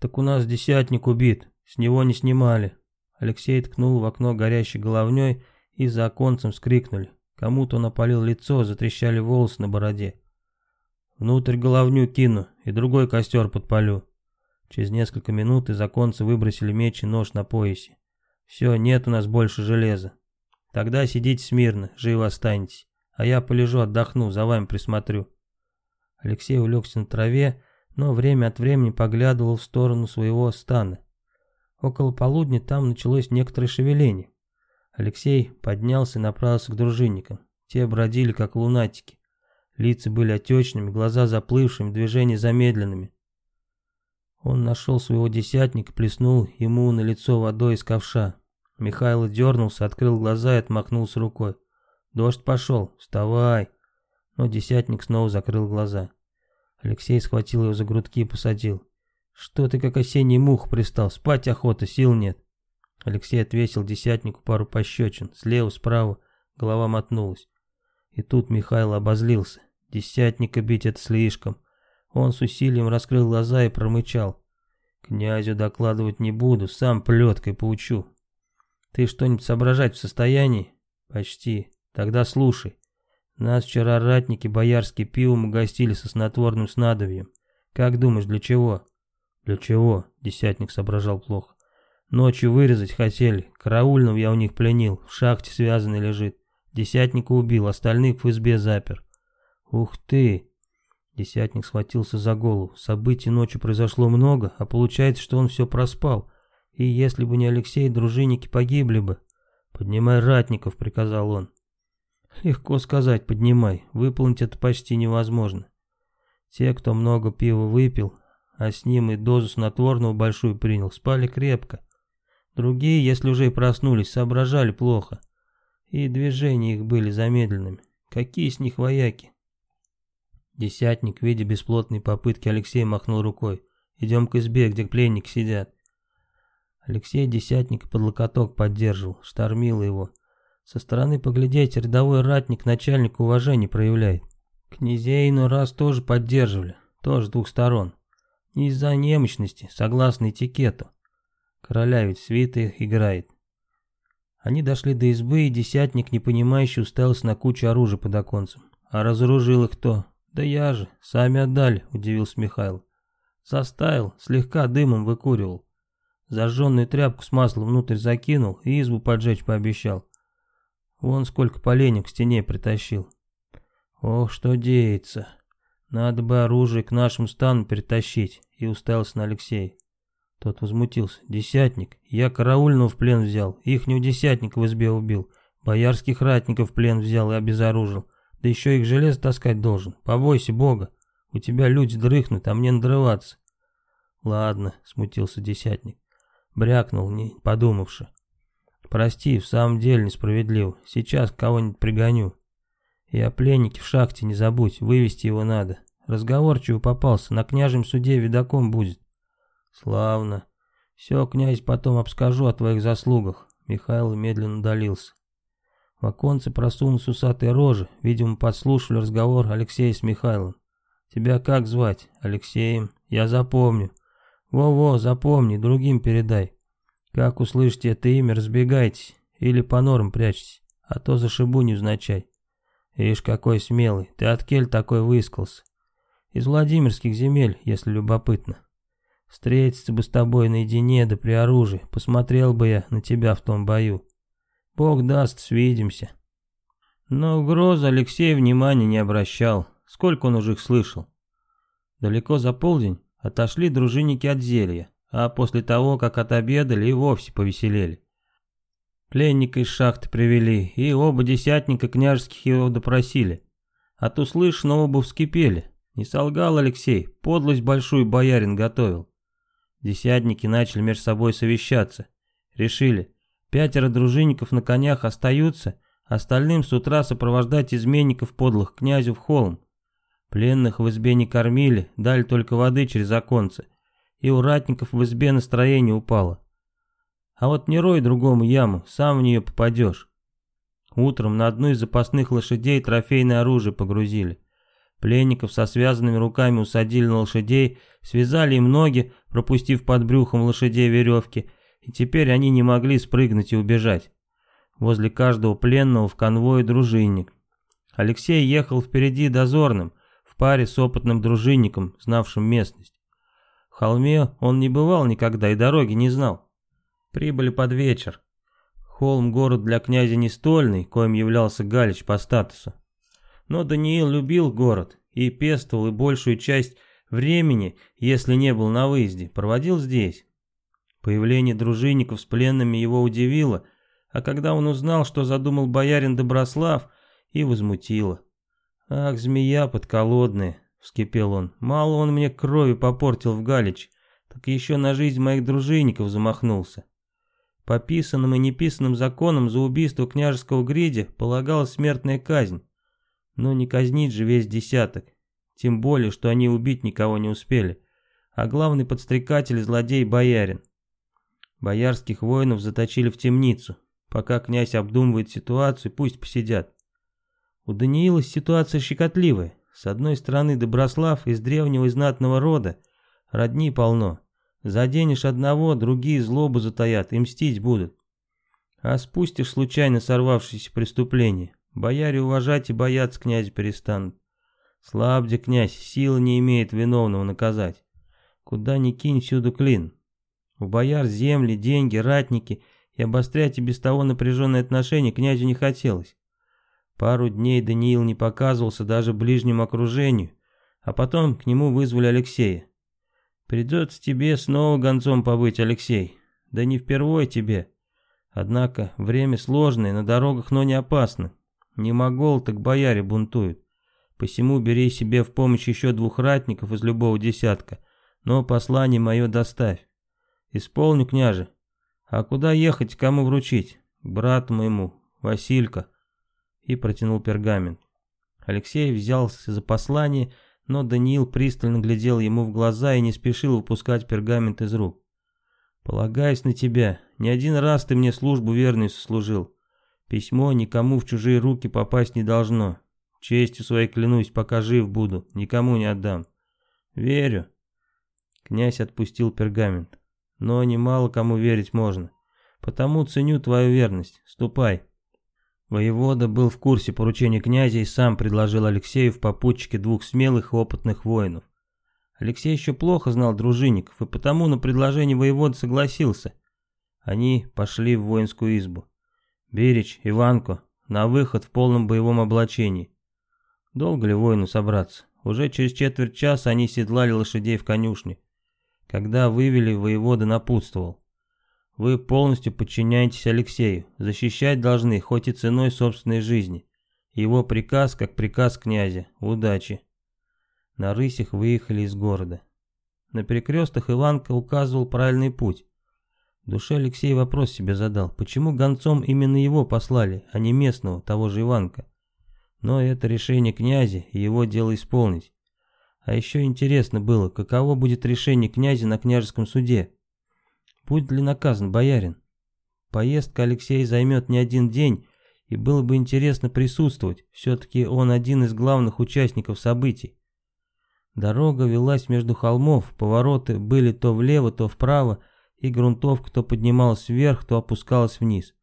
Так у нас десятник убит, с него не снимали. Алексей ткнул в окно горящей головней и за оконцем скрикнули. Кому-то напалил лицо, затрещали волосы на бороде. Внутрь головню кину и другой костер подпалю. Через несколько минут из оконца выбросили меч и нож на поясе. Все, нет у нас больше железа. Тогда сидите смирно, живо останетесь. А я полежу, отдохну, за вами присмотрю. Алексей улегся на траве, но время от времени поглядывал в сторону своего стана. Около полудня там началось некоторое шевеление. Алексей поднялся и направился к дружинникам. Те бродили как лунатики. Лица были отечными, глаза заплывшими, движения замедленными. Он нашел своего десятника, плеснул ему на лицо водой из ковша. Михайло дернулся, открыл глаза и отмахнулся рукой. «Дождь пошел, вставай!» Но десятник снова закрыл глаза. Алексей схватил его за грудки и посадил. «Что ты как осенний мух пристал? Спать охота, сил нет!» Алексей отвесил десятнику пару пощечин. Слева, справа, голова мотнулась. И тут Михаил обозлился. Десятника бить это слишком. Он с усилием раскрыл глаза и промычал. «Князю докладывать не буду, сам плеткой поучу». «Ты что-нибудь соображать в состоянии?» «Почти. Тогда слушай. Нас вчера ратники боярские пивом угостили со снотворным снадобьем. Как думаешь, для чего?» «Для чего?» — десятник соображал плохо. «Ночью вырезать хотели. Караульного я у них пленил. В шахте связанный лежит. Десятника убил, остальных в избе запер». «Ух ты!» Десятник схватился за голову. Событий ночью произошло много, а получается, что он все проспал. И если бы не Алексей, дружинники погибли бы. «Поднимай ратников», — приказал он. Легко сказать, поднимай, выполнить это почти невозможно. Те, кто много пива выпил, а с ним и дозу снотворного большую принял, спали крепко. Другие, если уже и проснулись, соображали плохо. И движения их были замедленными. Какие с них вояки? Десятник, видя бесплотные попытки, Алексей махнул рукой. «Идем к избе, где пленники сидят». Алексей десятник под локоток поддерживал, штормил его. Со стороны поглядеть, рядовой ратник начальник уважения проявляет. Князей иной раз тоже поддерживали, тоже с двух сторон. Не из-за немощности, согласно этикету. Короля ведь свиты играет. Они дошли до избы, и десятник, непонимающий, уставился на кучу оружия под оконцем. А разоружил их кто? Да я же, сами отдали, удивился Михаил. Заставил, слегка дымом выкуривал. Зажженную тряпку с маслом внутрь закинул и избу поджечь пообещал. Вон сколько поленьев к стене притащил. Ох, что деется. Надо бы оружие к нашим стану перетащить. И уставился на Алексея. Тот возмутился. Десятник. Я караульного в плен взял. Ихнего десятника в избе убил. Боярских ратников в плен взял и обезоружил. Да еще их желез таскать должен. Побойся Бога. У тебя люди дрыхнут, а мне надрываться. Ладно, смутился десятник. Брякнул, не подумавши. Прости, в самом деле несправедливо. Сейчас кого-нибудь пригоню. И о пленнике в шахте не забудь, вывести его надо. Разговорчивый попался, на княжем суде видаком будет. Славно. Все, князь, потом обскажу о твоих заслугах. Михаил медленно удалился. В оконце просунулся усатая рожа, видимо, подслушали разговор Алексея с Михайлом. Тебя как звать? Алексеем. Я запомню. Во-во, запомни, другим передай. Как услышите это имя, разбегайтесь или по норам прячьтесь, а то зашибу невзначай. Ишь, какой смелый, ты от кель такой выискался. Из Владимирских земель, если любопытно. Встретиться бы с тобой наедине да при оружии, посмотрел бы я на тебя в том бою. Бог даст, свидимся. Но угрозы Алексей внимания не обращал, сколько он уже их слышал. Далеко за полдень отошли дружинники от зелья а после того, как отобедали, и вовсе повеселели. Пленника из шахты привели, и оба десятника княжеских его допросили. От услышанного оба вскипели. Не солгал Алексей, подлость большую боярин готовил. Десятники начали между собой совещаться. Решили, пятеро дружинников на конях остаются, остальным с утра сопровождать изменников подлых князю в холм. Пленных в избе не кормили, дали только воды через оконце и у ратников в избе настроение упало. А вот не рой другому яму, сам в нее попадешь. Утром на одну из запасных лошадей трофейное оружие погрузили. Пленников со связанными руками усадили на лошадей, связали им ноги, пропустив под брюхом лошадей веревки, и теперь они не могли спрыгнуть и убежать. Возле каждого пленного в конвое дружинник. Алексей ехал впереди дозорным, в паре с опытным дружинником, знавшим местность холме он не бывал никогда и дороги не знал. Прибыли под вечер. Холм город для князя не стольный, коим являлся Галич по статусу. Но Даниил любил город и пестовал и большую часть времени, если не был на выезде, проводил здесь. Появление дружинников с пленными его удивило, а когда он узнал, что задумал боярин Доброслав, и возмутило. Ах, змея подколодная, — вскипел он. «Мало он мне крови попортил в Галич, так еще на жизнь моих дружинников замахнулся. По писанным и неписанным законам за убийство княжеского гридя полагалась смертная казнь. Но не казнить же весь десяток. Тем более, что они убить никого не успели. А главный подстрекатель злодей боярин. Боярских воинов заточили в темницу. Пока князь обдумывает ситуацию, пусть посидят. У Даниила ситуация щекотливая. С одной стороны, Доброслав из древнего и знатного рода, родни полно. Заденешь одного, другие злобу затаят и мстить будут. А спустишь случайно сорвавшееся преступление. Бояре уважать и бояться князя перестанут. Слаб где князь, силы не имеет виновного наказать. Куда ни кинь, всюду клин. У бояр земли, деньги, ратники, и обострять и без того напряженные отношения князю не хотелось. Пару дней Даниил не показывался даже ближнему окружению, а потом к нему вызвали Алексея. Придется тебе снова гонцом побыть, Алексей. Да не впервой тебе. Однако время сложное, на дорогах, но не опасно. Не могол, так бояре бунтуют. Посему бери себе в помощь еще двух ратников из любого десятка, но послание мое доставь. Исполню, княже. А куда ехать, кому вручить? К брату моему, Василька. И протянул пергамент. Алексей взялся за послание но Даниил пристально глядел ему в глаза и не спешил выпускать пергамент из рук. «Полагаюсь на тебя, не один раз ты мне службу верную сослужил. Письмо никому в чужие руки попасть не должно. Честью своей клянусь, пока жив буду, никому не отдам. Верю». Князь отпустил пергамент. «Но немало кому верить можно. Потому ценю твою верность. Ступай». Воевода был в курсе поручения князя и сам предложил Алексею в попутчике двух смелых и опытных воинов. Алексей еще плохо знал дружинников, и потому на предложение воевода согласился. Они пошли в воинскую избу. Берич, Иванко, на выход в полном боевом облачении. Долго ли воину собраться? Уже через четверть часа они седлали лошадей в конюшне. Когда вывели, воевода напутствовал. Вы полностью подчиняетесь Алексею, защищать должны, хоть и ценой собственной жизни. Его приказ, как приказ князя. Удачи. На рысях выехали из города. На перекрестах Иванка указывал правильный путь. В душе Алексей вопрос себе задал, почему гонцом именно его послали, а не местного, того же Иванка. Но это решение князя, и его дело исполнить. А еще интересно было, каково будет решение князя на княжеском суде. Будет ли наказан боярин? Поездка Алексея займет не один день, и было бы интересно присутствовать, все-таки он один из главных участников событий. Дорога велась между холмов, повороты были то влево, то вправо, и грунтовка то поднималась вверх, то опускалась вниз.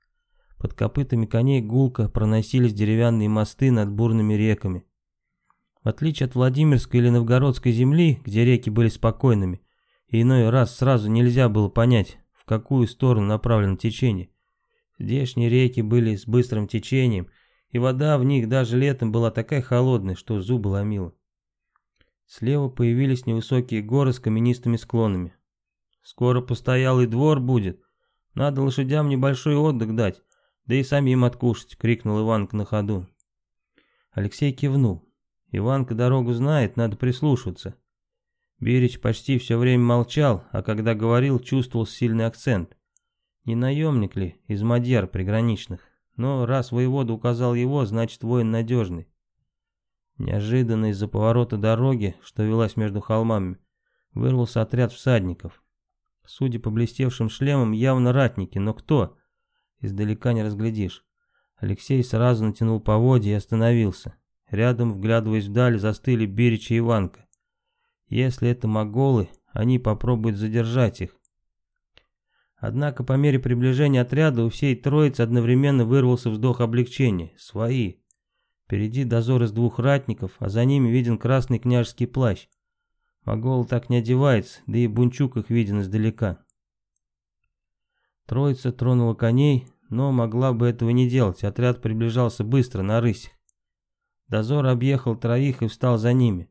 Под копытами коней гулко проносились деревянные мосты над бурными реками. В отличие от Владимирской или Новгородской земли, где реки были спокойными, и иной раз сразу нельзя было понять, в какую сторону направлено течение. Здешние реки были с быстрым течением, и вода в них даже летом была такая холодная, что зубы ломило. Слева появились невысокие горы с каменистыми склонами. «Скоро постоялый двор будет. Надо лошадям небольшой отдых дать, да и самим откушать», — крикнул Иванка на ходу. Алексей кивнул. Иванка дорогу знает, надо прислушиваться. Берич почти все время молчал, а когда говорил, чувствовал сильный акцент. Не наемник ли из мадьяр приграничных? Но раз воевода указал его, значит воин надежный. Неожиданно из-за поворота дороги, что велась между холмами, вырвался отряд всадников. Судя по блестевшим шлемам, явно ратники, но кто? Издалека не разглядишь. Алексей сразу натянул поводья и остановился. Рядом, вглядываясь вдаль, застыли Берич и Иванка. Если это моголы, они попробуют задержать их. Однако по мере приближения отряда у всей троицы одновременно вырвался вздох облегчения. Свои. Впереди дозор из двух ратников, а за ними виден красный княжеский плащ. Могол так не одевается, да и Бунчук их виден издалека. Троица тронула коней, но могла бы этого не делать, отряд приближался быстро, на рысях. Дозор объехал троих и встал за ними.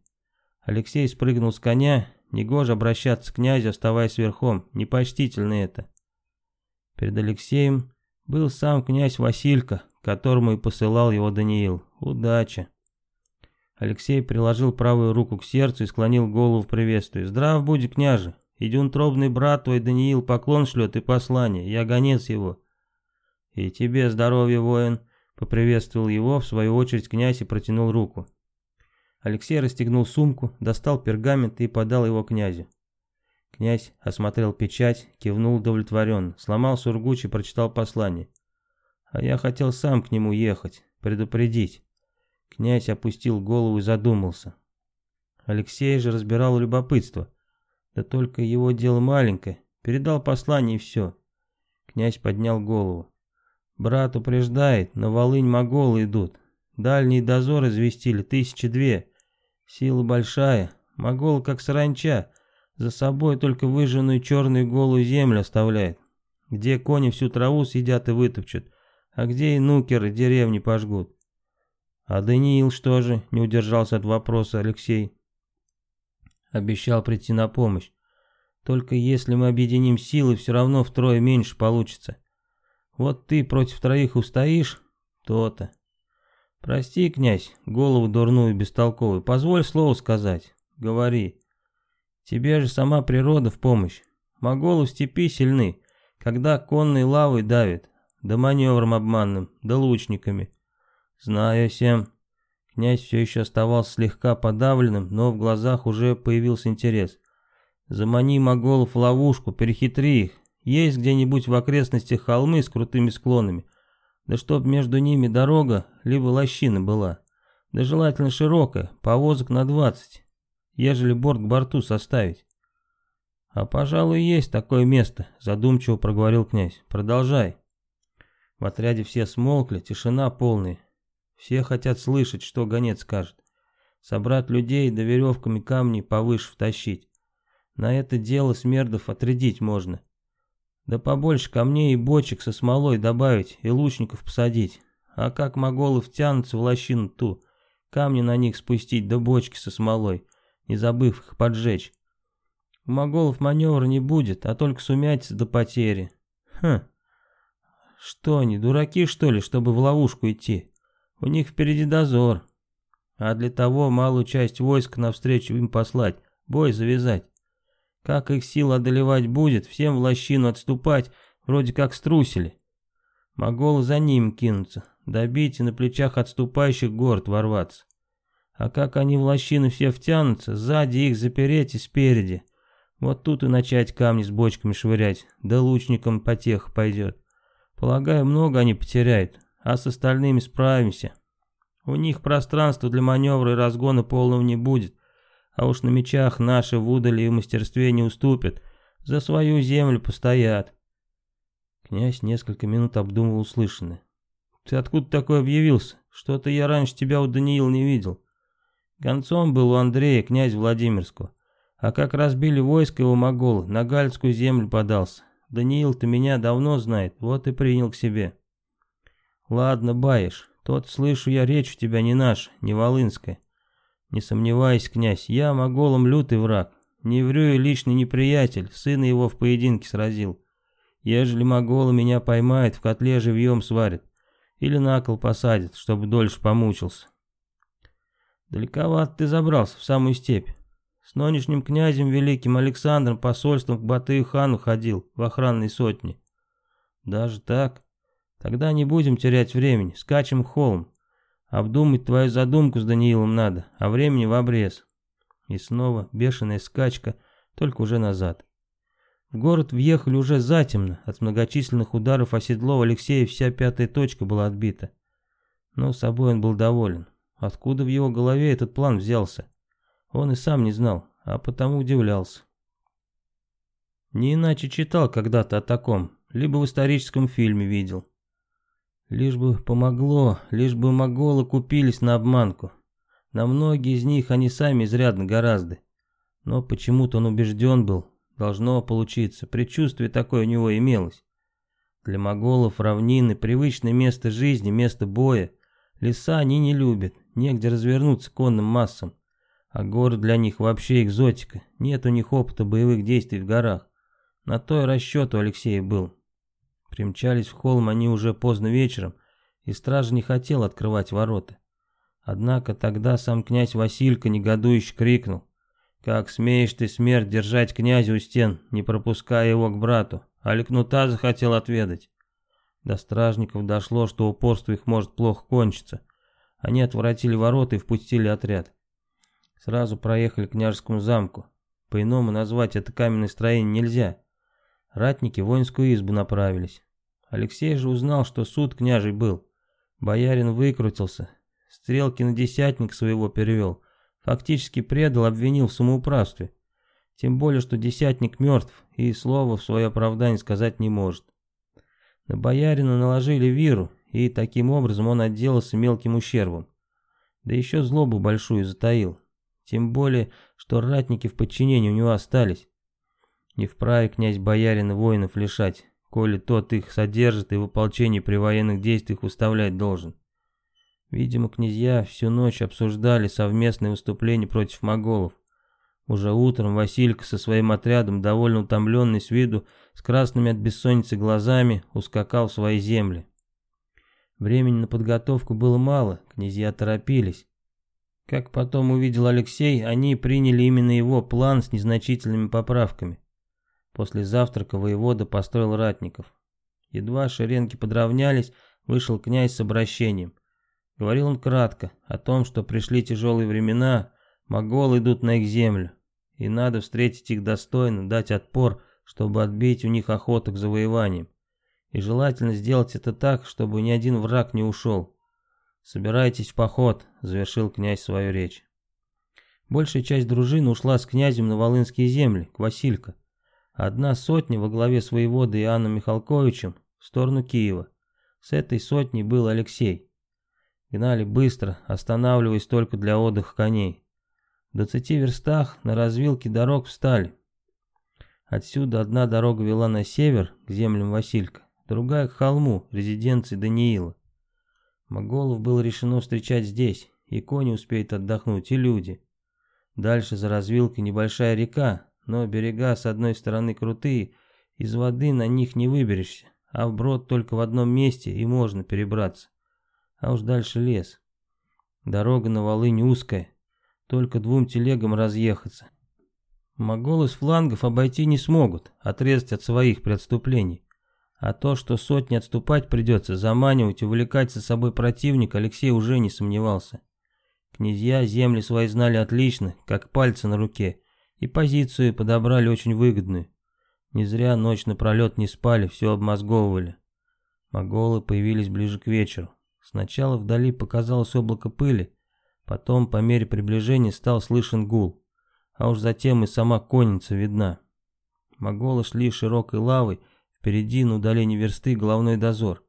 Алексей спрыгнул с коня, негоже обращаться к князю, оставаясь верхом, непочтительно это. Перед Алексеем был сам князь Василька, которому и посылал его Даниил. Удача. Алексей приложил правую руку к сердцу и склонил голову в приветствии. «Здрав будь, княже! Идун тробный брат твой Даниил поклон шлет и послание, я гонец его». «И тебе здоровья, воин», — поприветствовал его, в свою очередь князь и протянул руку. Алексей расстегнул сумку, достал пергамент и подал его князю. Князь осмотрел печать, кивнул удовлетворенно, сломал сургуч и прочитал послание. А я хотел сам к нему ехать, предупредить. Князь опустил голову и задумался. Алексей же разбирал любопытство. Да только его дело маленькое. Передал послание и все. Князь поднял голову. Брат упреждает, на Волынь моголы идут. Дальний дозор известили, тысячи две. Сила большая. Моголы как саранча. За собой только выжженную черную голую землю оставляет. Где кони всю траву съедят и вытопчут, а где и нукеры деревни пожгут. А Даниил что же, не удержался от вопроса Алексей. Обещал прийти на помощь. Только если мы объединим силы, все равно втрое меньше получится. Вот ты против троих устоишь, то-то. Прости, князь, голову дурную бестолковую, позволь слово сказать. Говори. Тебе же сама природа в помощь. Моголы в степи сильны, когда конной лавой давит, да маневром обманным, да лучниками. Знаю всем. Князь все еще оставался слегка подавленным, но в глазах уже появился интерес. Замани моголов в ловушку, перехитри их. Есть где-нибудь в окрестностях холмы с крутыми склонами. Да чтоб между ними дорога, либо лощина была. Да желательно широкая, повозок на двадцать ежели борт к борту составить. А пожалуй есть такое место, задумчиво проговорил князь. Продолжай. В отряде все смолкли, тишина полная. Все хотят слышать, что гонец скажет. Собрать людей да веревками камни повыше втащить. На это дело смердов отрядить можно. Да побольше камней и бочек со смолой добавить и лучников посадить. А как моголы втянутся в лощину ту, камни на них спустить да бочки со смолой не забыв их поджечь. У моголов маневра не будет, а только сумятица до потери. Хм. Что они, дураки что ли, чтобы в ловушку идти? У них впереди дозор. А для того малую часть войск навстречу им послать, бой завязать. Как их сил одолевать будет, всем в лощину отступать, вроде как струсили. Моголы за ним кинутся, добить и на плечах отступающих город ворваться. А как они в лощину все втянутся, сзади их запереть и спереди. Вот тут и начать камни с бочками швырять, да лучникам потех пойдет. Полагаю, много они потеряют, а с остальными справимся. У них пространства для маневра и разгона полного не будет, а уж на мечах наши в удале и мастерстве не уступят, за свою землю постоят. Князь несколько минут обдумывал услышанное. «Ты откуда такой объявился? Что-то я раньше тебя у Даниила не видел». Гонцом был у Андрея князь Владимирского. А как разбили войско его моголы, на Гальскую землю подался. Даниил-то меня давно знает, вот и принял к себе. Ладно, баешь, тот, слышу я, речь у тебя не наша, не волынская. Не сомневайся, князь, я моголам лютый враг. Не врю и личный неприятель, сына его в поединке сразил. Ежели моголы меня поймают, в котле живьем сварят. Или на кол посадят, чтобы дольше помучился. Далековато ты забрался в самую степь. С нынешним князем великим Александром посольством к Батыю хану ходил в охранной сотне. Даже так? Тогда не будем терять времени, скачем холм. Обдумать твою задумку с Даниилом надо, а времени в обрез. И снова бешеная скачка, только уже назад. В город въехали уже затемно, от многочисленных ударов о Алексея вся пятая точка была отбита. Но собой он был доволен. Откуда в его голове этот план взялся? Он и сам не знал, а потому удивлялся. Не иначе читал когда-то о таком, либо в историческом фильме видел. Лишь бы помогло, лишь бы моголы купились на обманку. На многие из них они сами изрядно гораздо. Но почему-то он убежден был, должно получиться, предчувствие такое у него имелось. Для моголов равнины, привычное место жизни, место боя, леса они не любят, негде развернуться конным массам. А горы для них вообще экзотика, нет у них опыта боевых действий в горах. На то и расчет у Алексея был. Примчались в холм они уже поздно вечером, и стража не хотел открывать ворота. Однако тогда сам князь Василька негодующе крикнул. Как смеешь ты смерть держать князя у стен, не пропуская его к брату? Али кнута захотел отведать. До стражников дошло, что упорство их может плохо кончиться. Они отворотили ворота и впустили отряд. Сразу проехали к княжескому замку. По-иному назвать это каменное строение нельзя. Ратники в воинскую избу направились. Алексей же узнал, что суд княжий был. Боярин выкрутился. Стрелки на десятник своего перевел. Фактически предал, обвинил в самоуправстве. Тем более, что десятник мертв и слова в свое оправдание сказать не может. На боярина наложили виру, и таким образом он отделался мелким ущербом. Да еще злобу большую затаил. Тем более, что ратники в подчинении у него остались. Не вправе князь боярина воинов лишать, коли тот их содержит и в ополчении при военных действиях выставлять должен. Видимо, князья всю ночь обсуждали совместное выступление против моголов. Уже утром Василька со своим отрядом, довольно утомленный с виду, с красными от бессонницы глазами, ускакал в свои земли. Времени на подготовку было мало, князья торопились. Как потом увидел Алексей, они приняли именно его план с незначительными поправками. После завтрака воевода построил ратников. Едва шеренги подравнялись, вышел князь с обращением. Говорил он кратко, о том, что пришли тяжелые времена, моголы идут на их землю, и надо встретить их достойно, дать отпор, чтобы отбить у них охоту к завоеваниям. И желательно сделать это так, чтобы ни один враг не ушел. «Собирайтесь в поход», — завершил князь свою речь. Большая часть дружины ушла с князем на Волынские земли, к Василько. Одна сотня во главе с воеводой Иоанном Михалковичем в сторону Киева. С этой сотней был Алексей. Гнали быстро, останавливаясь только для отдыха коней. В двадцати верстах на развилке дорог встали. Отсюда одна дорога вела на север, к землям Василька, другая к холму, резиденции Даниила. Моголов было решено встречать здесь, и кони успеют отдохнуть, и люди. Дальше за развилкой небольшая река, но берега с одной стороны крутые, из воды на них не выберешься, а вброд только в одном месте и можно перебраться. А уж дальше лес. Дорога на Волынь узкая, только двум телегам разъехаться. Моголы с флангов обойти не смогут, отрезать от своих при отступлении. А то, что сотни отступать придется, заманивать и увлекать за собой противника, Алексей уже не сомневался. Князья земли свои знали отлично, как пальцы на руке, и позицию подобрали очень выгодную. Не зря ночь напролет не спали, все обмозговывали. Моголы появились ближе к вечеру. Сначала вдали показалось облако пыли, потом по мере приближения стал слышен гул, а уж затем и сама конница видна. Моголы шли широкой лавой, впереди на удалении версты головной дозор.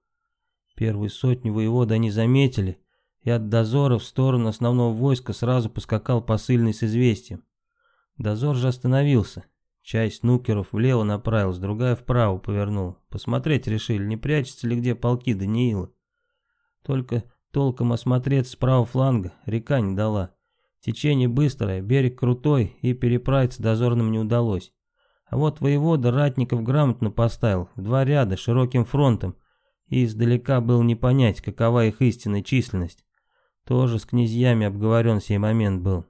Первые сотни воевода они заметили, и от дозора в сторону основного войска сразу поскакал посыльный с известием. Дозор же остановился. Часть нукеров влево направилась, другая вправо повернула. Посмотреть решили, не прячется ли где полки Даниила. Только толком осмотреться с правого фланга река не дала. Течение быстрое, берег крутой, и переправиться дозорным не удалось. А вот воевода ратников грамотно поставил, в два ряда, широким фронтом, и издалека было не понять, какова их истинная численность. Тоже с князьями обговорен сей момент был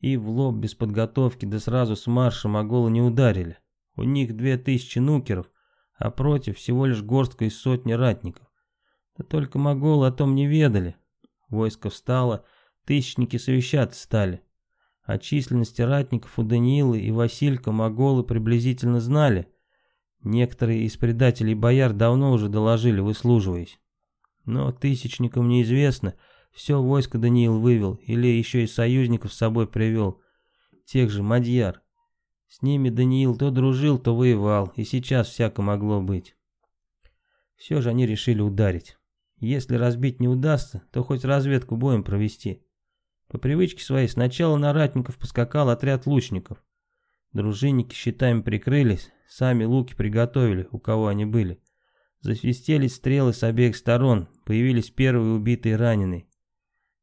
и в лоб без подготовки, да сразу с марша моголы не ударили. У них две тысячи нукеров, а против всего лишь горстка из сотни ратников. Да только моголы о том не ведали. Войско встало, тысячники совещаться стали. О численности ратников у Даниила и Василька моголы приблизительно знали. Некоторые из предателей бояр давно уже доложили, выслуживаясь. Но тысячникам неизвестно, все войско Даниил вывел, или еще и союзников с собой привел, тех же Мадьяр. С ними Даниил то дружил, то воевал, и сейчас всяко могло быть. Все же они решили ударить. Если разбить не удастся, то хоть разведку боем провести. По привычке своей сначала на ратников поскакал отряд лучников. Дружинники щитами прикрылись, сами луки приготовили, у кого они были. Засвистели стрелы с обеих сторон, появились первые убитые и раненые.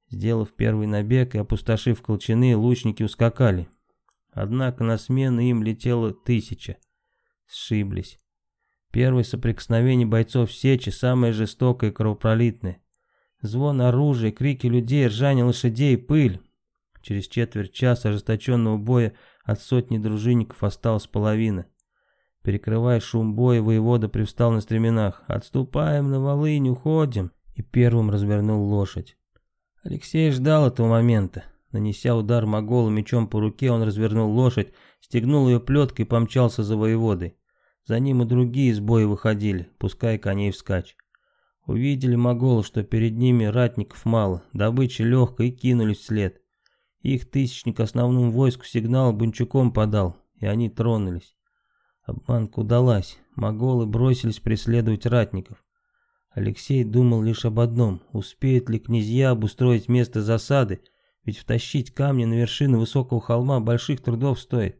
Сделав первый набег и опустошив колчаны, лучники ускакали. Однако на смену им летело тысяча. Сшиблись. Первое соприкосновение бойцов сечи самое жестокое и кровопролитное. Звон оружия, крики людей, ржание лошадей, пыль. Через четверть часа ожесточенного боя от сотни дружинников осталась половина. Перекрывая шум боя, воевода привстал на стременах. «Отступаем на Волынь, уходим!» И первым развернул лошадь. Алексей ждал этого момента. Нанеся удар моголу мечом по руке, он развернул лошадь, стегнул ее плеткой и помчался за воеводой. За ним и другие из боя выходили, пуская коней вскачь. Увидели моголы, что перед ними ратников мало, добыча легкая и кинулись вслед. Их тысячник основному войску сигнал Бунчуком подал, и они тронулись. Обманка удалась, моголы бросились преследовать ратников. Алексей думал лишь об одном, успеют ли князья обустроить место засады, ведь втащить камни на вершину высокого холма больших трудов стоит.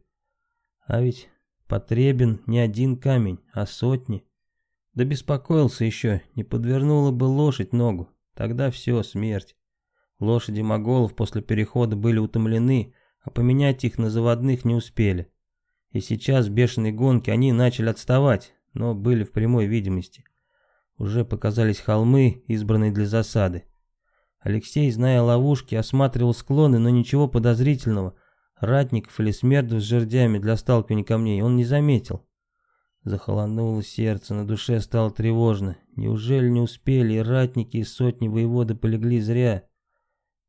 А ведь потребен не один камень, а сотни. Да беспокоился еще, не подвернула бы лошадь ногу, тогда все, смерть. Лошади моголов после перехода были утомлены, а поменять их на заводных не успели. И сейчас в бешеной гонке они начали отставать, но были в прямой видимости. Уже показались холмы, избранные для засады. Алексей, зная ловушки, осматривал склоны, но ничего подозрительного, ратников или смердов с жердями для сталкивания камней он не заметил. Захолонуло сердце, на душе стало тревожно. Неужели не успели, и ратники и сотни воеводы полегли зря?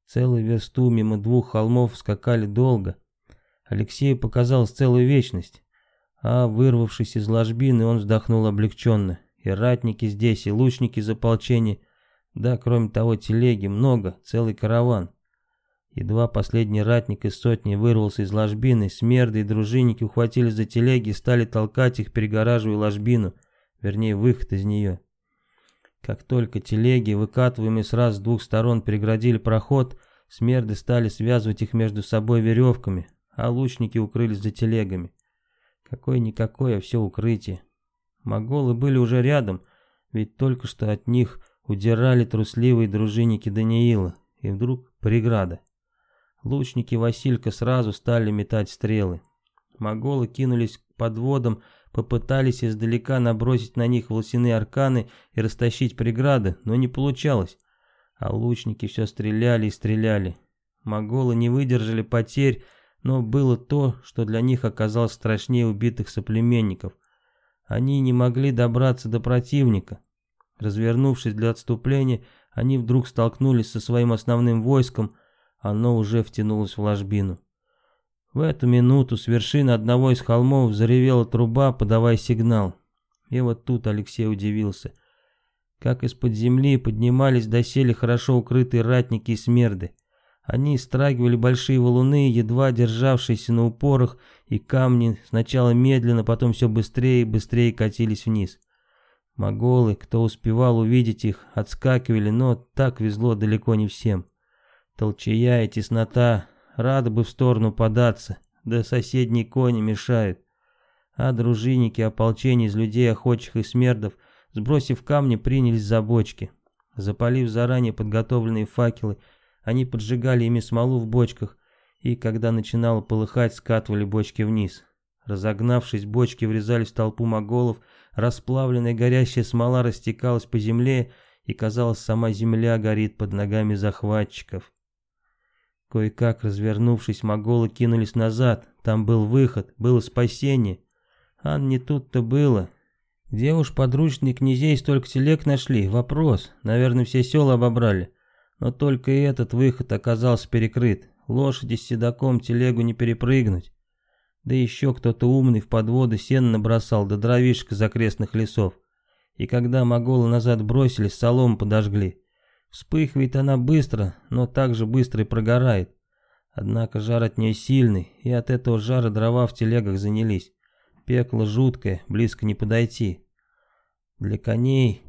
Целую версту мимо двух холмов скакали долго. Алексею показалась целая вечность. А, вырвавшись из ложбины, он вздохнул облегченно. И ратники здесь, и лучники из ополчения. Да, кроме того, телеги много, целый караван. Едва последний ратник из сотни вырвался из ложбины, смерды и дружинники ухватились за телеги и стали толкать их, перегораживая ложбину, вернее, выход из нее. Как только телеги, выкатываемые сразу с двух сторон, переградили проход, смерды стали связывать их между собой веревками, а лучники укрылись за телегами. Какое-никакое все укрытие. Моголы были уже рядом, ведь только что от них удирали трусливые дружинники Даниила, и вдруг преграда. Лучники Василька сразу стали метать стрелы. Моголы кинулись к подводам, попытались издалека набросить на них волосяные арканы и растащить преграды, но не получалось. А лучники все стреляли и стреляли. Моголы не выдержали потерь, но было то, что для них оказалось страшнее убитых соплеменников. Они не могли добраться до противника. Развернувшись для отступления, они вдруг столкнулись со своим основным войском – оно уже втянулось в ложбину. В эту минуту с вершины одного из холмов заревела труба, подавая сигнал. И вот тут Алексей удивился. Как из-под земли поднимались доселе хорошо укрытые ратники и смерды. Они страгивали большие валуны, едва державшиеся на упорах, и камни сначала медленно, потом все быстрее и быстрее катились вниз. Моголы, кто успевал увидеть их, отскакивали, но так везло далеко не всем. Толчая и теснота, рады бы в сторону податься, да соседние кони мешают. А дружинники ополчения из людей охочих и смердов, сбросив камни, принялись за бочки. Запалив заранее подготовленные факелы, они поджигали ими смолу в бочках, и когда начинало полыхать, скатывали бочки вниз. Разогнавшись, бочки врезались в толпу моголов, расплавленная горящая смола растекалась по земле, и казалось, сама земля горит под ногами захватчиков. Кое-как развернувшись, моголы кинулись назад. Там был выход, было спасение. А не тут-то было. Где уж подручные князей столько телег нашли? Вопрос. Наверное, все села обобрали. Но только и этот выход оказался перекрыт. Лошади с седаком телегу не перепрыгнуть. Да еще кто-то умный в подводы сен набросал, да дровишек из окрестных лесов. И когда моголы назад бросились, солому подожгли. Вспыхивает она быстро, но также быстро и прогорает. Однако жар от нее сильный, и от этого жара дрова в телегах занялись. Пекло жуткое, близко не подойти. Для коней,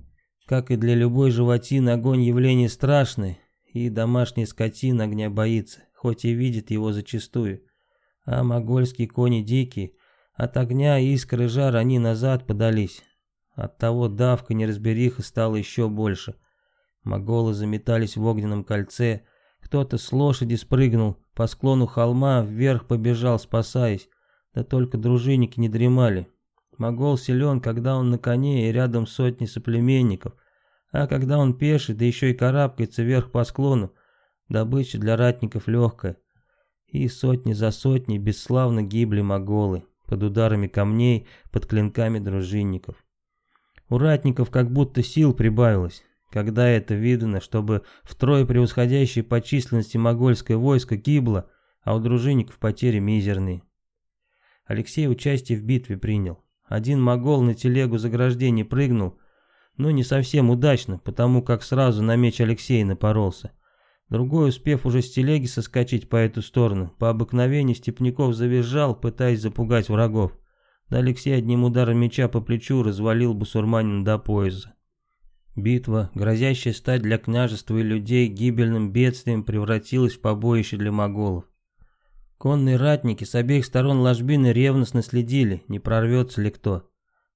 как и для любой животины, огонь явление страшное, и домашняя скотина огня боится, хоть и видит его зачастую. А могольские кони дикие, от огня искры жар они назад подались. Оттого давка неразбериха стала еще больше – Моголы заметались в огненном кольце, кто-то с лошади спрыгнул, по склону холма вверх побежал, спасаясь. Да только дружинники не дремали. Могол силен, когда он на коне и рядом сотни соплеменников, а когда он пеший, да еще и карабкается вверх по склону, добыча для ратников легкая. И сотни за сотней бесславно гибли моголы под ударами камней, под клинками дружинников. У ратников как будто сил прибавилось, когда это видно, чтобы втрое превосходящее по численности могольское войско гибло, а у дружинников потери мизерные. Алексей участие в битве принял. Один могол на телегу заграждений прыгнул, но не совсем удачно, потому как сразу на меч Алексея напоролся. Другой, успев уже с телеги соскочить по эту сторону, по обыкновению Степняков завизжал, пытаясь запугать врагов. Да Алексей одним ударом меча по плечу развалил бусурманина до пояса. Битва, грозящая стать для княжества и людей гибельным бедствием, превратилась в побоище для моголов. Конные ратники с обеих сторон ложбины ревностно следили, не прорвется ли кто.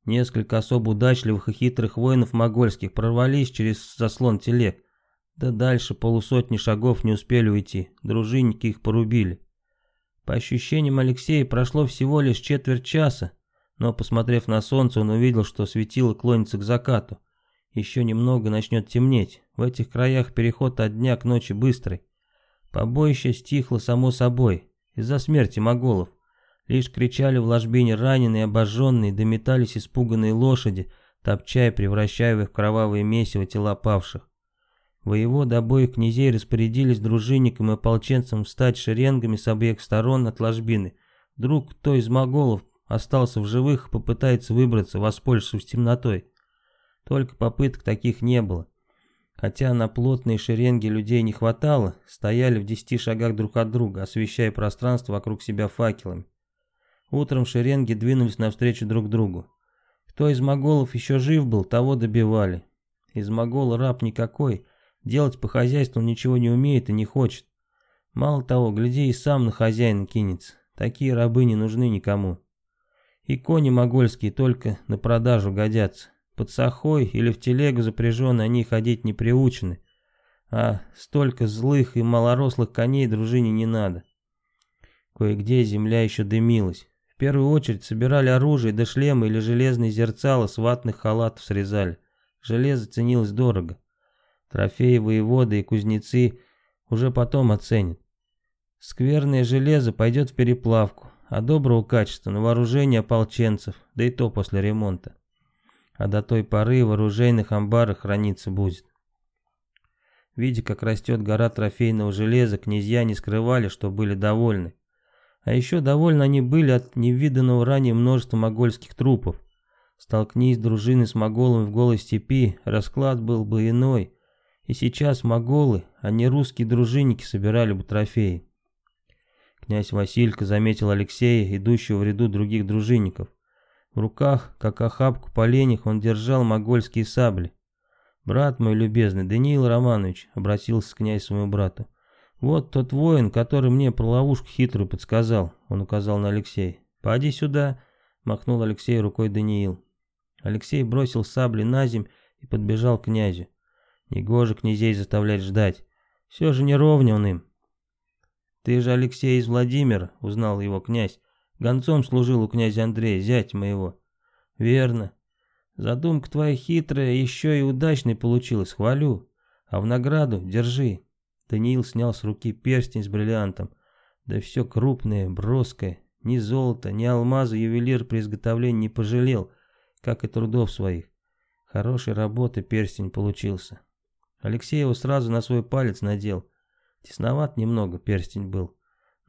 Несколько особо удачливых и хитрых воинов могольских прорвались через заслон телег, да дальше полусотни шагов не успели уйти, дружинники их порубили. По ощущениям Алексея прошло всего лишь четверть часа, но, посмотрев на солнце, он увидел, что светило клонится к закату. Еще немного начнет темнеть. В этих краях переход от дня к ночи быстрый. Побоище стихло само собой, из-за смерти моголов. Лишь кричали в ложбине раненые, обожженные, да метались испуганные лошади, топча и превращая их в кровавые месиво тела павших. Воеводы обоих князей распорядились дружинникам и ополченцам встать шеренгами с обеих сторон от ложбины. Вдруг кто из моголов остался в живых и попытается выбраться, воспользовавшись темнотой. Только попыток таких не было. Хотя на плотные шеренги людей не хватало, стояли в десяти шагах друг от друга, освещая пространство вокруг себя факелами. Утром шеренги двинулись навстречу друг другу. Кто из моголов еще жив был, того добивали. Из могола раб никакой, Делать по хозяйству ничего не умеет и не хочет. Мало того, гляди и сам на хозяина кинется. Такие рабы не нужны никому. И кони могольские только на продажу годятся. Под сахой или в телегу запряженные они ходить не приучены. А столько злых и малорослых коней дружине не надо. Кое-где земля еще дымилась. В первую очередь собирали оружие до шлема или железные зерцала с ватных халатов срезали. Железо ценилось дорого. Трофеи воеводы и кузнецы уже потом оценят. Скверное железо пойдет в переплавку, а доброго качества на вооружение ополченцев, да и то после ремонта. А до той поры в оружейных амбарах храниться будет. Видя, как растет гора трофейного железа, князья не скрывали, что были довольны. А еще довольны они были от невиданного ранее множества могольских трупов. Столкнись дружины с моголом в голой степи, расклад был бы иной, и сейчас моголы, а не русские дружинники собирали бы трофеи. Князь Василька заметил Алексея, идущего в ряду других дружинников. В руках, как охапку поленьев, он держал могольские сабли. «Брат мой любезный, Даниил Романович», — обратился князь своему брату, — «вот тот воин, который мне про ловушку хитрую подсказал», — он указал на Алексея. «Поди сюда», — махнул Алексей рукой Даниил. Алексей бросил сабли на земь и подбежал к князю. Негоже князей заставлять ждать. Все же не ровня он им. Ты же Алексей из Владимира, узнал его князь. Гонцом служил у князя Андрея, зять моего. Верно. Задумка твоя хитрая, еще и удачной получилась, хвалю. А в награду держи. Даниил снял с руки перстень с бриллиантом. Да все крупное, броское. Ни золота, ни алмаза ювелир при изготовлении не пожалел, как и трудов своих. Хорошей работы перстень получился. Алексей его сразу на свой палец надел. Тесноват немного перстень был.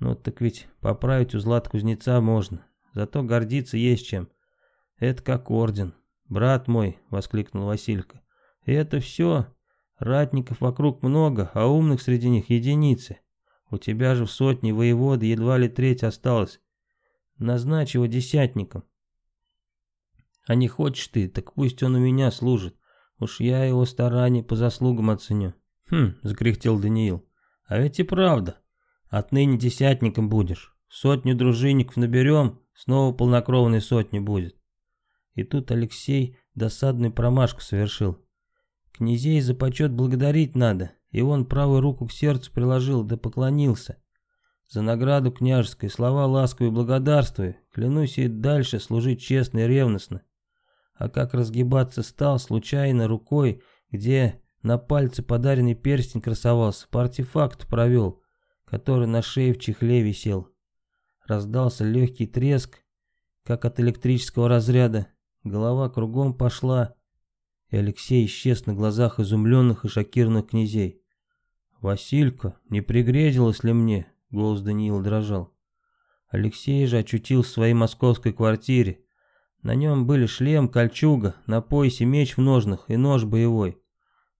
Ну так ведь поправить от кузнеца можно. Зато гордиться есть чем. Это как орден. Брат мой, воскликнул Василька. Это все. Ратников вокруг много, а умных среди них единицы. У тебя же в сотне воеводы едва ли треть осталось. Назначь его десятником. А не хочешь ты, так пусть он у меня служит. Уж я его старания по заслугам оценю. Хм, закряхтел Даниил. А ведь и правда. Отныне десятником будешь. Сотню дружинников наберем, снова полнокровной сотни будет. И тут Алексей досадную промашку совершил. Князей за почет благодарить надо, и он правую руку к сердцу приложил, да поклонился. За награду княжеской, слова ласковые благодарствую, клянусь и дальше служить честно и ревностно а как разгибаться стал, случайно рукой, где на пальце подаренный перстень красовался, по артефакту провел. Который на шее в чехле висел. Раздался легкий треск, как от электрического разряда. Голова кругом пошла, и Алексей исчез на глазах изумленных и шокированных князей. «Василька, не пригрезилось ли мне?» — голос Даниила дрожал. Алексей же очутился в своей московской квартире. На нем были шлем, кольчуга, на поясе меч в ножнах и нож боевой.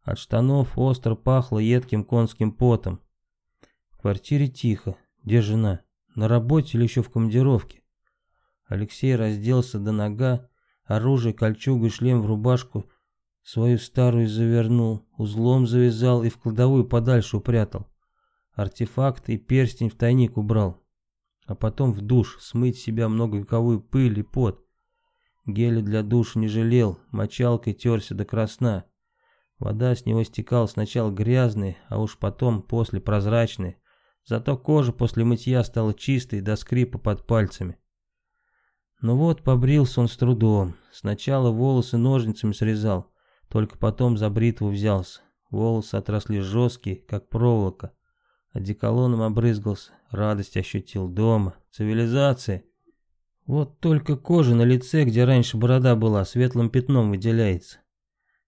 От штанов остро пахло едким конским потом. Квартире тихо. Где жена? На работе или еще в командировке? Алексей разделся до нога, оружие, кольчугу и шлем в рубашку свою старую завернул, узлом завязал и в кладовую подальше упрятал. Артефакт и перстень в тайник убрал. А потом в душ смыть себя многовековую пыль и пот. Геля для душа не жалел, мочалкой терся до красна. Вода с него стекала сначала грязной, а уж потом после прозрачной. Зато кожа после мытья стала чистой до скрипа под пальцами. Но вот побрился он с трудом. Сначала волосы ножницами срезал, только потом за бритву взялся. Волосы отросли жесткие, как проволока. Одеколоном обрызгался, радость ощутил дома, цивилизация. Вот только кожа на лице, где раньше борода была, светлым пятном выделяется.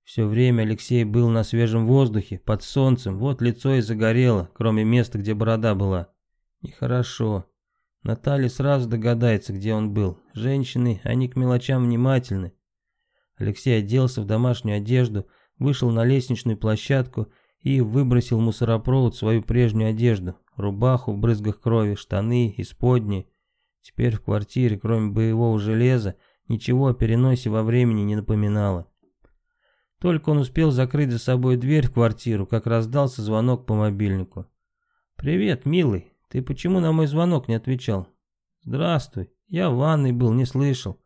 Все время Алексей был на свежем воздухе, под солнцем, вот лицо и загорело, кроме места, где борода была. Нехорошо. Наталья сразу догадается, где он был. Женщины, они к мелочам внимательны. Алексей оделся в домашнюю одежду, вышел на лестничную площадку и выбросил мусоропровод свою прежнюю одежду. Рубаху в брызгах крови, штаны, исподние. Теперь в квартире, кроме боевого железа, ничего о переносе во времени не напоминало. Только он успел закрыть за собой дверь в квартиру, как раздался звонок по мобильнику. «Привет, милый. Ты почему на мой звонок не отвечал?» «Здравствуй. Я в ванной был, не слышал».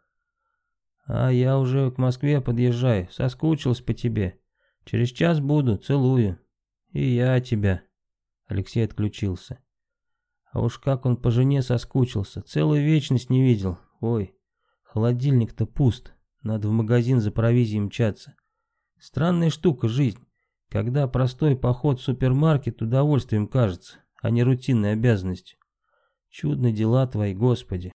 «А я уже к Москве подъезжаю. Соскучился по тебе. Через час буду. Целую». «И я тебя». Алексей отключился. А уж как он по жене соскучился. Целую вечность не видел. Ой, холодильник-то пуст. Надо в магазин за провизией мчаться. Странная штука жизнь, когда простой поход в супермаркет удовольствием кажется, а не рутинной обязанностью. Чудные дела твои, Господи.